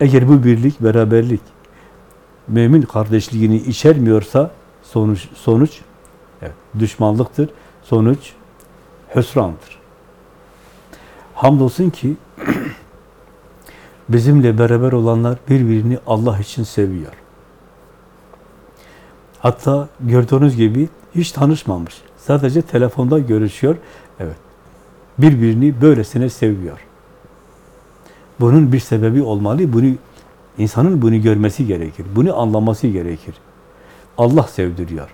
Eğer bu birlik, beraberlik, mümin kardeşliğini içermiyorsa, sonuç, sonuç evet, düşmanlıktır, sonuç hüsrandır. Hamdolsun ki, bizimle beraber olanlar birbirini Allah için seviyor. Hatta gördüğünüz gibi hiç tanışmamış. Sadece telefonda görüşüyor. Evet. Birbirini böylesine seviyor. Bunun bir sebebi olmalı. Bunu insanın bunu görmesi gerekir. Bunu anlaması gerekir. Allah sevdiriyor.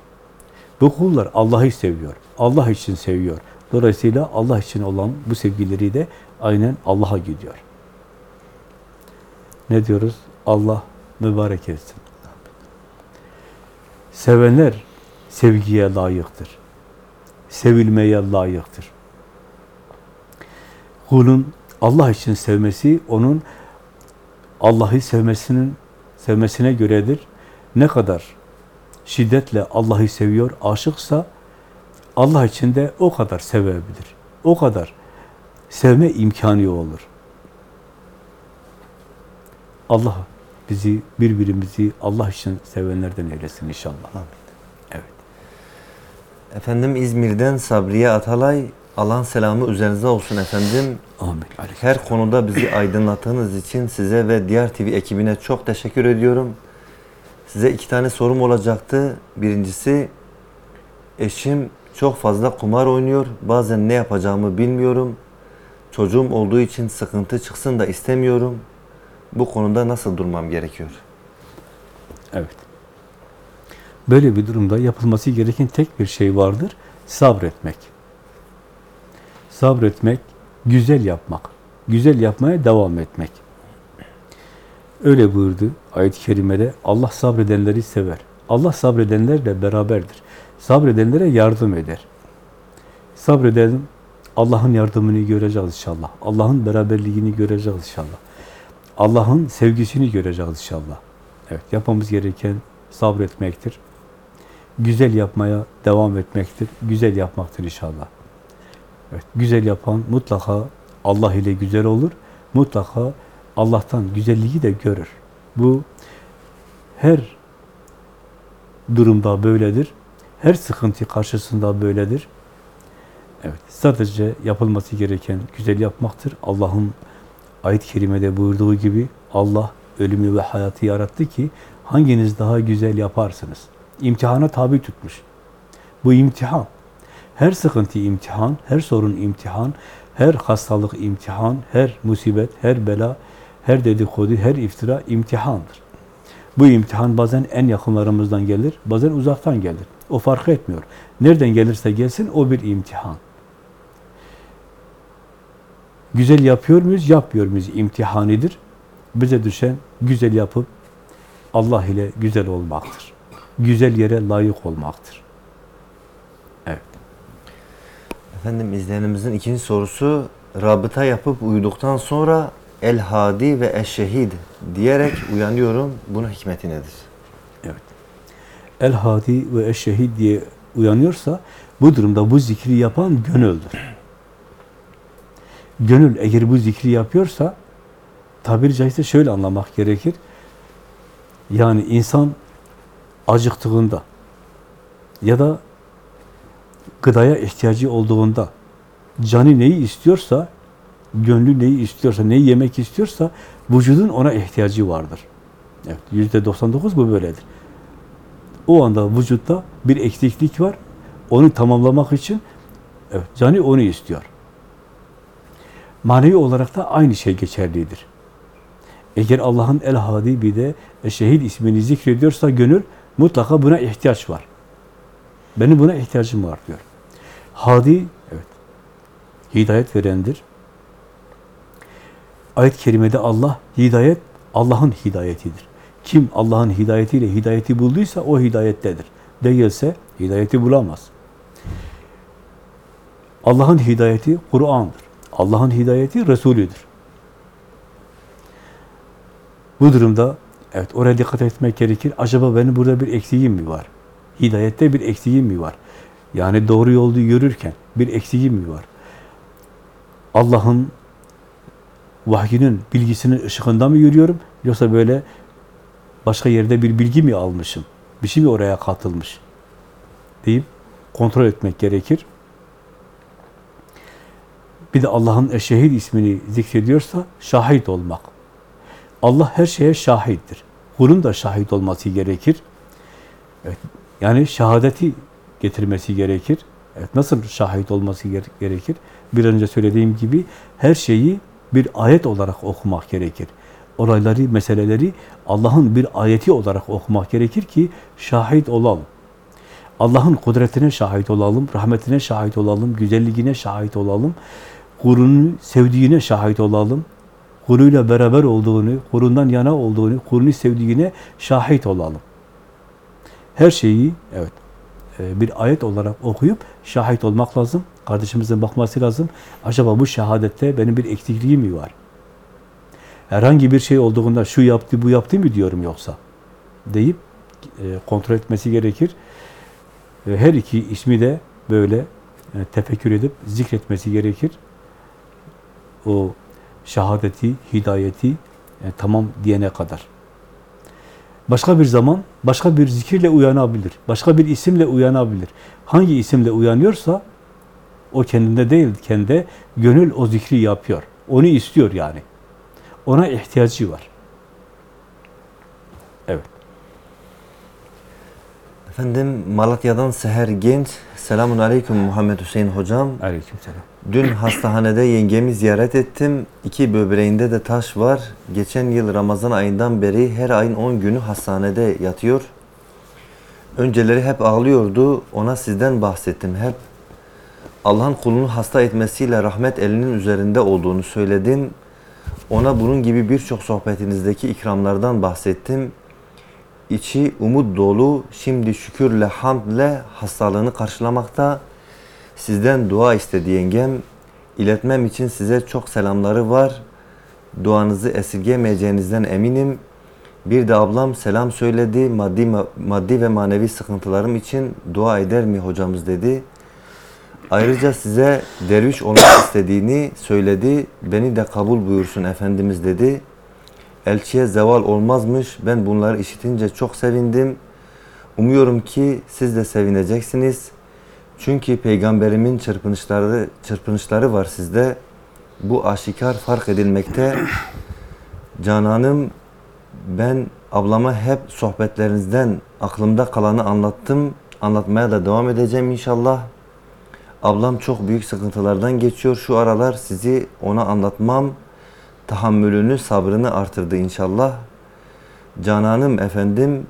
Bu kullar Allah'ı seviyor. Allah için seviyor. Dolayısıyla Allah için olan bu sevgileri de aynen Allah'a gidiyor. Ne diyoruz? Allah mübarek etsin. Sevenler sevgiye layıktır. Sevilmeye layıktır. Kulun Allah için sevmesi, onun Allah'ı sevmesinin sevmesine göredir. Ne kadar şiddetle Allah'ı seviyor, aşıksa Allah için de o kadar sevebilir. O kadar sevme imkanı olur. Allah bizi, birbirimizi Allah için sevenlerden eylesin inşallah. Amin. Evet. Efendim İzmir'den Sabriye Atalay, Allah'ın selamı üzerinize olsun efendim. Amin. Her konuda bizi aydınlattığınız için size ve diğer TV ekibine çok teşekkür ediyorum. Size iki tane sorum olacaktı. Birincisi, eşim çok fazla kumar oynuyor. Bazen ne yapacağımı bilmiyorum. Çocuğum olduğu için sıkıntı çıksın da istemiyorum. Bu konuda nasıl durmam gerekiyor? Evet. Böyle bir durumda yapılması gereken tek bir şey vardır. Sabretmek. Sabretmek, güzel yapmak. Güzel yapmaya devam etmek. Öyle buyurdu ayet-i kerimede. Allah sabredenleri sever. Allah sabredenlerle beraberdir. Sabredenlere yardım eder. Sabredelim. Allah'ın yardımını göreceğiz inşallah. Allah'ın beraberliğini göreceğiz inşallah. Allah'ın sevgisini göreceğiz inşallah. Evet, yapmamız gereken sabretmektir. Güzel yapmaya devam etmektir. Güzel yapmaktır inşallah. Evet, güzel yapan mutlaka Allah ile güzel olur. Mutlaka Allah'tan güzelliği de görür. Bu her durumda böyledir. Her sıkıntı karşısında böyledir. Evet, sadece yapılması gereken güzel yapmaktır. Allah'ın ayet-i kerimede buyurduğu gibi Allah ölümü ve hayatı yarattı ki hanginiz daha güzel yaparsınız? İmtihana tabi tutmuş. Bu imtihan. Her sıkıntı imtihan, her sorun imtihan, her hastalık imtihan, her musibet, her bela, her dedikodu, her iftira imtihandır. Bu imtihan bazen en yakınlarımızdan gelir, bazen uzaktan gelir. O fark etmiyor. Nereden gelirse gelsin o bir imtihan. Güzel yapıyor muyuz, yapmıyor muyuz imtihanidir. Bize düşen güzel yapıp Allah ile güzel olmaktır. Güzel yere layık olmaktır. Evet. Efendim izleyenimizin ikinci sorusu rabıta yapıp uyuduktan sonra El Hadi ve Eşşehid diyerek uyanıyorum. Bunun hikmeti nedir? Evet. El Hadi ve Eşşehid diye uyanıyorsa bu durumda bu zikri yapan gönüldür. Gönül eğer bu zikri yapıyorsa tabiri caizse şöyle anlamak gerekir. Yani insan acıktığında ya da gıdaya ihtiyacı olduğunda canı neyi istiyorsa, gönlü neyi istiyorsa, neyi yemek istiyorsa vücudun ona ihtiyacı vardır. Evet, yüzde 99 bu böyledir. O anda vücutta bir eksiklik var. Onu tamamlamak için evet, canı onu istiyor. Manevi olarak da aynı şey geçerlidir. Eğer Allah'ın El Hadi bir de Şehit ismini zikrediyorsa gönül mutlaka buna ihtiyaç var. Benim buna ihtiyacım var diyor. Hadi, evet, hidayet verendir. Ayet-i kerimede Allah, hidayet Allah'ın hidayetidir. Kim Allah'ın hidayetiyle hidayeti bulduysa o hidayettedir. Değilse hidayeti bulamaz. Allah'ın hidayeti Kur'an'dır. Allah'ın hidayeti Resulüdür. Bu durumda evet oraya dikkat etmek gerekir. Acaba benim burada bir eksiğim mi var? Hidayette bir eksiğim mi var? Yani doğru yolda yürürken bir eksiğim mi var? Allah'ın vahyinin bilgisinin ışığında mı yürüyorum? Yoksa böyle başka yerde bir bilgi mi almışım? Bir şey mi oraya katılmış? Deyip kontrol etmek gerekir. Bir de Allah'ın eşşehid ismini zikrediyorsa şahit olmak. Allah her şeye şahittir. Kulun da şahit olması gerekir. Evet, yani şehadeti getirmesi gerekir. Evet, nasıl şahit olması gerekir? Bir önce söylediğim gibi her şeyi bir ayet olarak okumak gerekir. Olayları, meseleleri Allah'ın bir ayeti olarak okumak gerekir ki şahit olalım. Allah'ın kudretine şahit olalım, rahmetine şahit olalım, güzelliğine şahit olalım, kulunu sevdiğine şahit olalım, kuluyla beraber olduğunu, kulundan yana olduğunu, kulunu sevdiğine şahit olalım. Her şeyi, evet, bir ayet olarak okuyup şahit olmak lazım. Kardeşimizin bakması lazım. Acaba bu şehadette benim bir eksikliğim mi var? Herhangi bir şey olduğunda şu yaptı, bu yaptı mı diyorum yoksa? Deyip kontrol etmesi gerekir. Her iki ismi de böyle tefekkür edip zikretmesi gerekir. O şehadeti, hidayeti tamam diyene kadar. Başka bir zaman, başka bir zikirle uyanabilir. Başka bir isimle uyanabilir. Hangi isimle uyanıyorsa o kendinde değil, kendi gönül o zikri yapıyor. Onu istiyor yani. Ona ihtiyacı var. Evet. Efendim Malatya'dan Seher Genç. Selamun Aleyküm Muhammed Hüseyin Hocam. Aleykümselam. Dün hastanede yengemi ziyaret ettim. İki böbreğinde de taş var. Geçen yıl Ramazan ayından beri her ayın 10 günü hastanede yatıyor. Önceleri hep ağlıyordu. Ona sizden bahsettim. Hep Allah'ın kulunu hasta etmesiyle rahmet elinin üzerinde olduğunu söyledin. Ona bunun gibi birçok sohbetinizdeki ikramlardan bahsettim. İçi umut dolu, şimdi şükürle, hamdle hastalığını karşılamakta. Sizden dua istedi yengem. İletmem için size çok selamları var. Duanızı esirgemeyeceğinizden eminim. Bir de ablam selam söyledi. Maddi maddi ve manevi sıkıntılarım için dua eder mi hocamız dedi. Ayrıca size derviş olmak istediğini söyledi. Beni de kabul buyursun Efendimiz dedi. Elçiye zeval olmazmış. Ben bunları işitince çok sevindim. Umuyorum ki siz de sevineceksiniz. Çünkü peygamberimin çırpınışları çırpınışları var sizde. Bu aşikar fark edilmekte. Cananım ben ablama hep sohbetlerinizden aklımda kalanı anlattım. Anlatmaya da devam edeceğim inşallah. Ablam çok büyük sıkıntılardan geçiyor şu aralar. Sizi ona anlatmam tahammülünü, sabrını artırdı inşallah. Cananım efendim,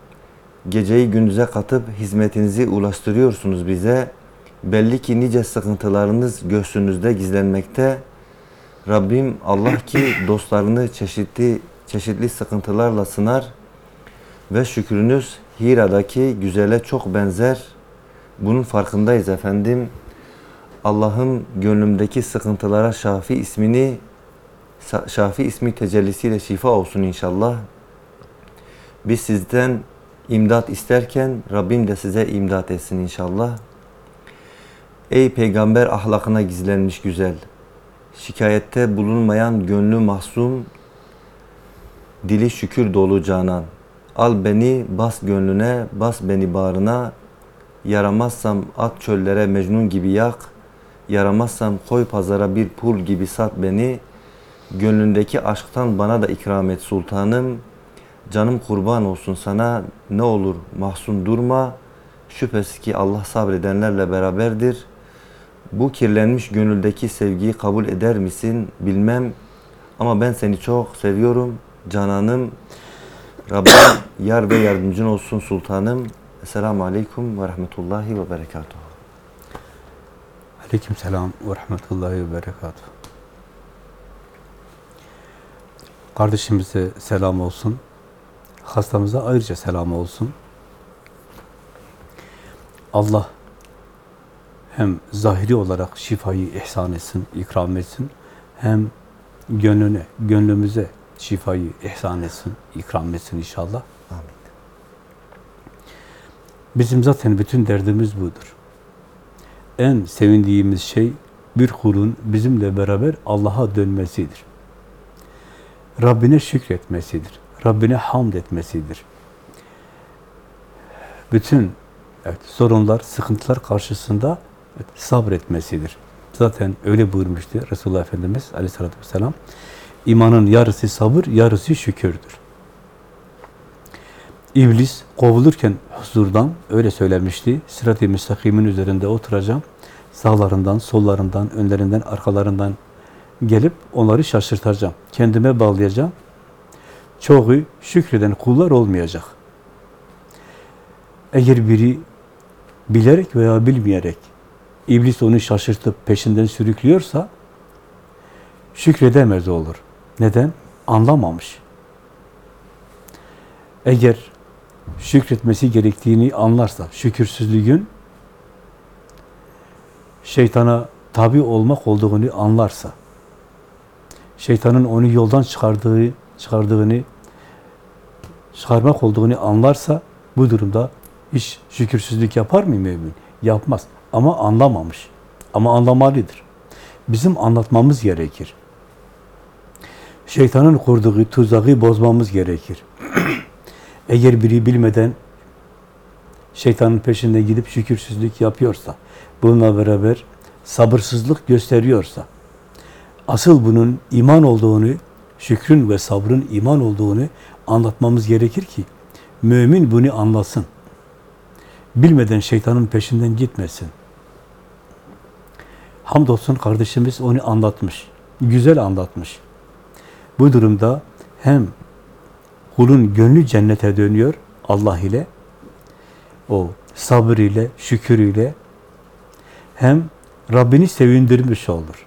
geceyi gündüze katıp hizmetinizi ulaştırıyorsunuz bize. Belli ki nice sıkıntılarınız göğsünüzde gizlenmekte. Rabbim Allah ki dostlarını çeşitli çeşitli sıkıntılarla sınar ve şükrünüz Hira'daki güzele çok benzer. Bunun farkındayız efendim. Allah'ım gönlümdeki sıkıntılara Şafi ismini Şafi ismi tecellisiyle şifa olsun inşallah. Biz sizden imdat isterken Rabbim de size imdat etsin inşallah. Ey peygamber ahlakına gizlenmiş güzel. Şikayette bulunmayan gönlü mahzun, dili şükür dolu canan. Al beni bas gönlüne, bas beni bağrına. Yaramazsam at çöllere mecnun gibi yak. Yaramazsam koy pazara bir pul gibi sat beni. Gönlündeki aşktan bana da ikram et sultanım. Canım kurban olsun sana ne olur mahzun durma. Şüphesiz ki Allah sabredenlerle beraberdir. Bu kirlenmiş gönüldeki sevgiyi kabul eder misin bilmem. Ama ben seni çok seviyorum cananım. Rabbim yar ve yardımcın olsun sultanım. Esselamu Aleyküm ve Rahmetullahi ve Berekatuhu. Aleyküm selam ve rahmetullahi ve berekatuhu. Kardeşimize selam olsun. Hastamıza ayrıca selam olsun. Allah hem zahiri olarak şifayı ihsan etsin, ikram etsin. Hem gönlüne, gönlümüze şifayı ihsan etsin, ikram etsin inşallah. Amin. Bizim zaten bütün derdimiz budur. En sevindiğimiz şey bir kulun bizimle beraber Allah'a dönmesidir. Rabbine şükretmesidir. Rabbine hamd etmesidir. Bütün evet, sorunlar, sıkıntılar karşısında sabretmesidir. Zaten öyle buyurmuştu Resulullah Efendimiz aleyhissalatü vesselam. İmanın yarısı sabır, yarısı şükürdür. İblis kovulurken huzurdan öyle söylemişti. Sırat-ı müstakimin üzerinde oturacağım. Sağlarından, sollarından, önlerinden, arkalarından gelip onları şaşırtacağım. Kendime bağlayacağım. Çoğu şükreden kullar olmayacak. Eğer biri bilerek veya bilmeyerek iblis onu şaşırtıp peşinden sürüklüyorsa şükredemez olur. Neden? Anlamamış. Eğer şükretmesi gerektiğini anlarsa, şükürsüzlüğün şeytana tabi olmak olduğunu anlarsa, şeytanın onu yoldan çıkardığı, çıkardığını, çıkarmak olduğunu anlarsa, bu durumda hiç şükürsüzlük yapar mı mümin? Yapmaz. Ama anlamamış. Ama anlamalıdır. Bizim anlatmamız gerekir. Şeytanın kurduğu tuzağı bozmamız gerekir. Eğer biri bilmeden şeytanın peşinde gidip şükürsüzlük yapıyorsa, bununla beraber sabırsızlık gösteriyorsa, asıl bunun iman olduğunu, şükrün ve sabrın iman olduğunu anlatmamız gerekir ki, mümin bunu anlasın. Bilmeden şeytanın peşinden gitmesin. Hamdolsun kardeşimiz onu anlatmış. Güzel anlatmış. Bu durumda hem kulun gönlü cennete dönüyor Allah ile, o sabır ile, şükür ile hem Rabbini sevindirmiş olur.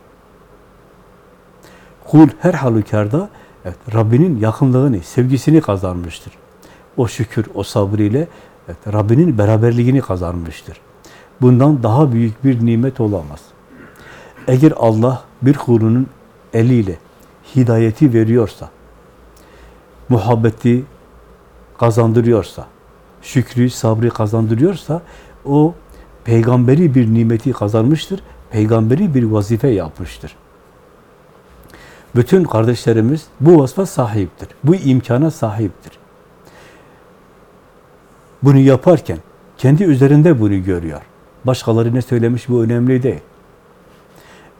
Kul her halükarda evet, Rabbinin yakınlığını, sevgisini kazanmıştır. O şükür, o sabır ile evet, Rabbinin beraberliğini kazanmıştır. Bundan daha büyük bir nimet olamaz. Eğer Allah bir kulunun eliyle hidayeti veriyorsa, muhabbeti kazandırıyorsa, şükrü, sabrı kazandırıyorsa, o peygamberi bir nimeti kazanmıştır. peygamberi bir vazife yapmıştır. Bütün kardeşlerimiz bu vasfa sahiptir. Bu imkana sahiptir. Bunu yaparken kendi üzerinde bunu görüyor. Başkaları ne söylemiş bu önemli değil.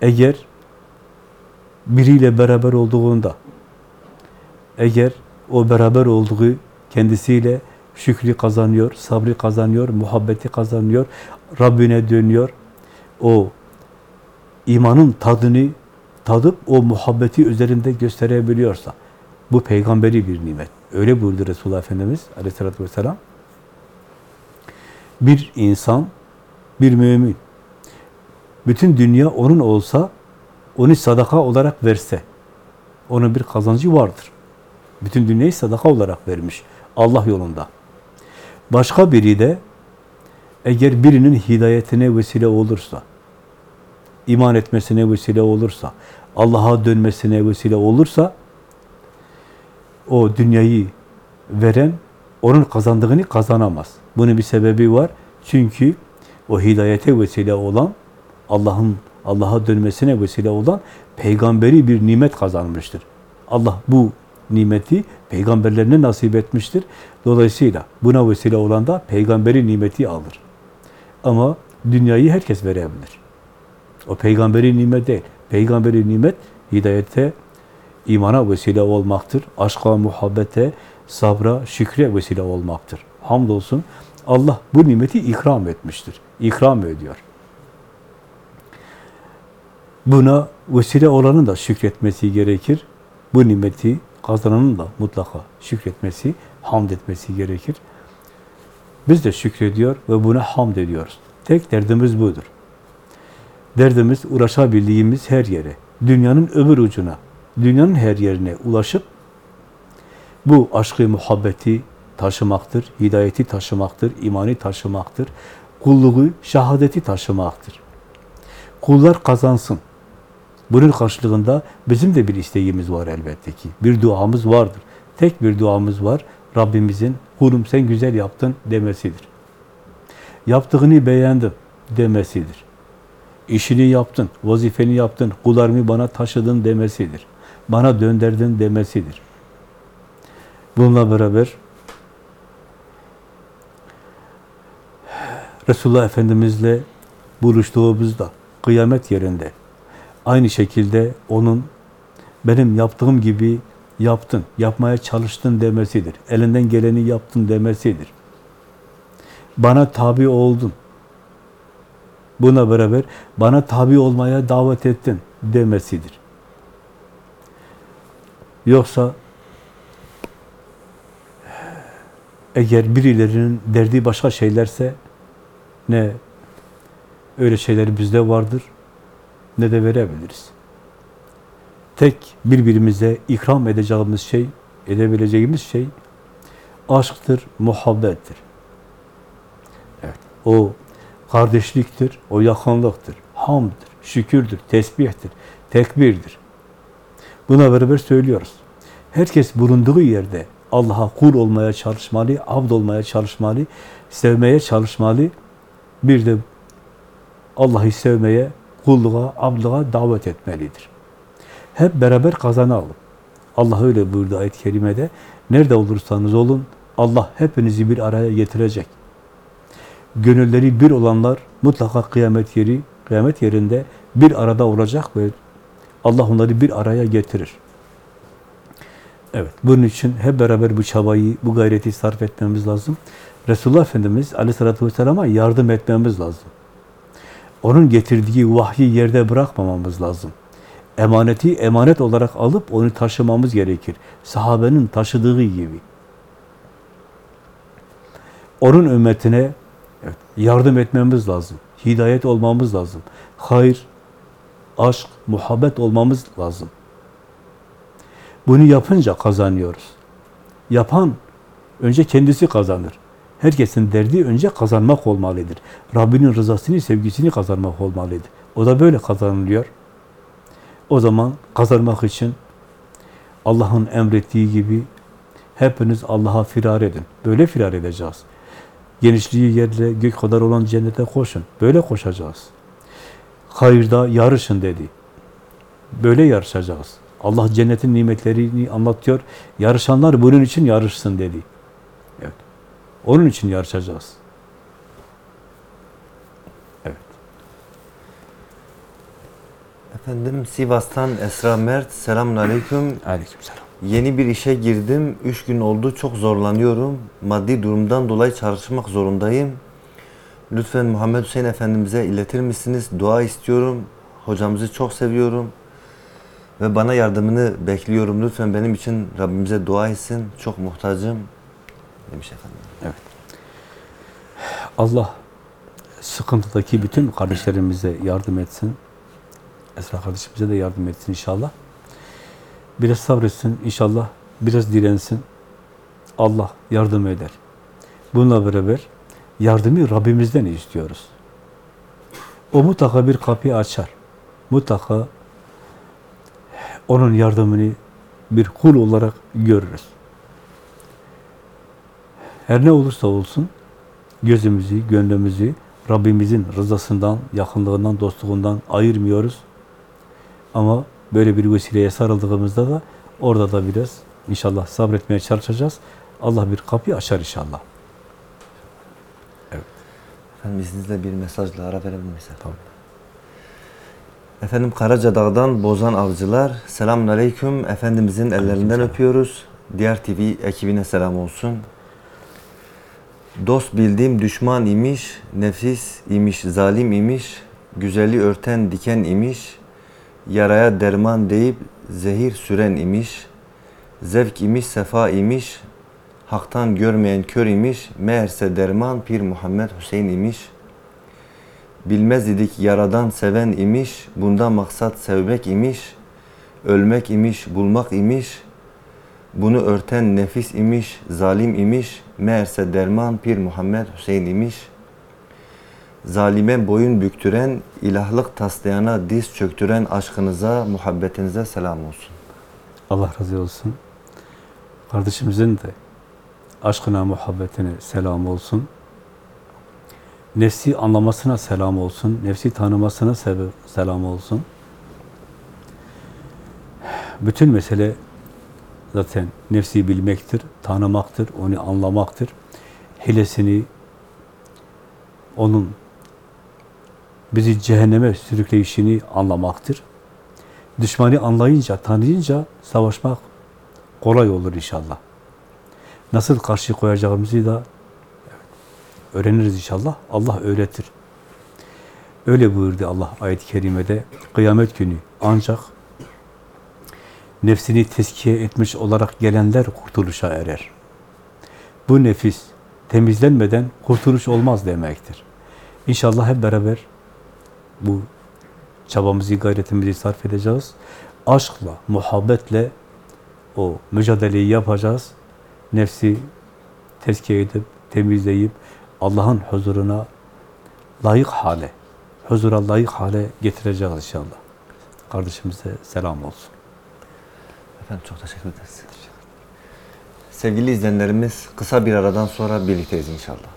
Eğer biriyle beraber olduğunda, eğer o beraber olduğu kendisiyle şükrü kazanıyor, sabrı kazanıyor, muhabbeti kazanıyor, Rabbine dönüyor, o imanın tadını tadıp o muhabbeti üzerinde gösterebiliyorsa, bu peygamberi bir nimet. Öyle buyurdu Resulullah Efendimiz aleyhissalatü vesselam. Bir insan, bir mümin, bütün dünya onun olsa, onu sadaka olarak verse, onun bir kazancı vardır. Bütün dünyayı sadaka olarak vermiş Allah yolunda. Başka biri de eğer birinin hidayetine vesile olursa, iman etmesine vesile olursa, Allah'a dönmesine vesile olursa, o dünyayı veren onun kazandığını kazanamaz. Bunun bir sebebi var. Çünkü o hidayete vesile olan, Allah'ın Allah'a dönmesine vesile olan peygamberi bir nimet kazanmıştır. Allah bu nimeti peygamberlerine nasip etmiştir. Dolayısıyla buna vesile olan da peygamberi nimeti alır. Ama dünyayı herkes verebilir. O peygamberi nimet değil. Peygamberi nimet hidayete, imana vesile olmaktır. Aşka, muhabbete, sabra, şükre vesile olmaktır. Hamdolsun Allah bu nimeti ikram etmiştir. İkram ediyor. Buna vesile olanın da şükretmesi gerekir. Bu nimeti kazananın da mutlaka şükretmesi, hamd etmesi gerekir. Biz de şükrediyor ve buna hamd ediyoruz. Tek derdimiz budur. Derdimiz uğraşabildiğimiz her yere, dünyanın öbür ucuna, dünyanın her yerine ulaşıp bu aşkı, muhabbeti taşımaktır, hidayeti taşımaktır, imani taşımaktır, kulluğu, şahadeti taşımaktır. Kullar kazansın. Bunun karşılığında bizim de bir isteğimiz var elbette ki. Bir duamız vardır. Tek bir duamız var. Rabbimizin kulum sen güzel yaptın demesidir. Yaptığını beğendim demesidir. İşini yaptın, vazifeni yaptın, kullarımı bana taşıdın demesidir. Bana dönderdin demesidir. Bununla beraber Resulullah Efendimizle buluştuğumuzda kıyamet yerinde aynı şekilde onun benim yaptığım gibi yaptın, yapmaya çalıştın demesidir. Elinden geleni yaptın demesidir. Bana tabi oldun. Buna beraber bana tabi olmaya davet ettin demesidir. Yoksa eğer birilerinin derdi başka şeylerse ne öyle şeyler bizde vardır ne de verebiliriz. Tek birbirimize ikram edeceğimiz şey, edebileceğimiz şey aşktır, muhabbettir. Evet, o kardeşliktir, o yakınlıktır, hamdır, şükürdür, tesbihtir, tekbirdir. Buna beraber söylüyoruz. Herkes bulunduğu yerde Allah'a kul olmaya çalışmalı, abd olmaya çalışmalı, sevmeye çalışmalı. Bir de Allah'ı sevmeye, kulluğa, abdlığa davet etmelidir. Hep beraber kazanalım. Allah öyle buyurdu ayet-i kerimede. Nerede olursanız olun, Allah hepinizi bir araya getirecek. Gönülleri bir olanlar mutlaka kıyamet yeri, kıyamet yerinde bir arada olacak ve Allah onları bir araya getirir. Evet, bunun için hep beraber bu çabayı, bu gayreti sarf etmemiz lazım. Resulullah Efendimiz aleyhissalatü vesselama yardım etmemiz lazım. Onun getirdiği vahyi yerde bırakmamamız lazım. Emaneti emanet olarak alıp onu taşımamız gerekir. Sahabenin taşıdığı gibi. Onun ümmetine evet, yardım etmemiz lazım. Hidayet olmamız lazım. Hayır, aşk, muhabbet olmamız lazım. Bunu yapınca kazanıyoruz. Yapan önce kendisi kazanır. Herkesin derdi önce kazanmak olmalıdır. Rabbinin rızasını, sevgisini kazanmak olmalıdır. O da böyle kazanılıyor. O zaman kazanmak için Allah'ın emrettiği gibi hepiniz Allah'a firar edin. Böyle firar edeceğiz. Genişliği yerle gök kadar olan cennete koşun. Böyle koşacağız. hayırda yarışın dedi. Böyle yarışacağız. Allah cennetin nimetlerini anlatıyor. Yarışanlar bunun için yarışsın dedi. Onun için yarışacağız. Evet. Efendim Sivas'tan Esra Mert. Selamun Aleyküm. Aleykümselam. Yeni bir işe girdim. Üç gün oldu. Çok zorlanıyorum. Maddi durumdan dolayı çalışmak zorundayım. Lütfen Muhammed Hüseyin Efendimiz'e iletir misiniz? Dua istiyorum. Hocamızı çok seviyorum. Ve bana yardımını bekliyorum. Lütfen benim için Rabbimize dua etsin. Çok muhtacım. Demiş efendim. Allah sıkıntıdaki bütün kardeşlerimize yardım etsin. Esra kardeşimize de yardım etsin inşallah. Biraz sabretsin inşallah. Biraz dirensin. Allah yardım eder. Bununla beraber yardımı Rabbimizden istiyoruz. O mutlaka bir kapıyı açar. Mutlaka onun yardımını bir kul olarak görürüz. Her ne olursa olsun gözümüzü, gönlümüzü Rabbimizin rızasından, yakınlığından, dostluğundan ayırmıyoruz. Ama böyle bir vesileye sarıldığımızda da orada da biraz inşallah sabretmeye çalışacağız. Allah bir kapı açar inşallah. Efendim izninizle bir mesajla ara verebilir miyiz? Tabii. Efendim Karacadağ'dan Bozan Avcılar. Selamun Aleyküm. Efendimizin ellerinden öpüyoruz. Diğer TV ekibine selam olsun. Dost bildiğim düşman imiş, nefis imiş, zalim imiş, güzeli örten diken imiş, yaraya derman deyip zehir süren imiş, zevk imiş, sefa imiş, haktan görmeyen kör imiş, meğerse derman Pir Muhammed Hüseyin imiş. Bilmez idik yaradan seven imiş, bunda maksat sevmek imiş, ölmek imiş, bulmak imiş, bunu örten nefis imiş, zalim imiş, meğerse derman Pir Muhammed Hüseyin imiş. Zalime boyun büktüren, ilahlık taslayana diz çöktüren aşkınıza, muhabbetinize selam olsun. Allah razı olsun. Kardeşimizin de aşkına, muhabbetine selam olsun. Nefsi anlamasına selam olsun. Nefsi tanımasına selam olsun. Bütün mesele zaten nefsi bilmektir, tanımaktır, onu anlamaktır. Hilesini, onun bizi cehenneme sürükleyişini anlamaktır. Düşmanı anlayınca, tanıyınca savaşmak kolay olur inşallah. Nasıl karşı koyacağımızı da öğreniriz inşallah. Allah öğretir. Öyle buyurdu Allah ayet-i kerimede. Kıyamet günü ancak nefsini teskiye etmiş olarak gelenler kurtuluşa erer. Bu nefis temizlenmeden kurtuluş olmaz demektir. İnşallah hep beraber bu çabamızı, gayretimizi sarf edeceğiz. Aşkla, muhabbetle o mücadeleyi yapacağız. Nefsi tezkiye edip, temizleyip Allah'ın huzuruna layık hale, huzura layık hale getireceğiz inşallah. Kardeşimize selam olsun. Efendim çok teşekkür ederiz. Sevgili izleyenlerimiz kısa bir aradan sonra birlikteyiz inşallah.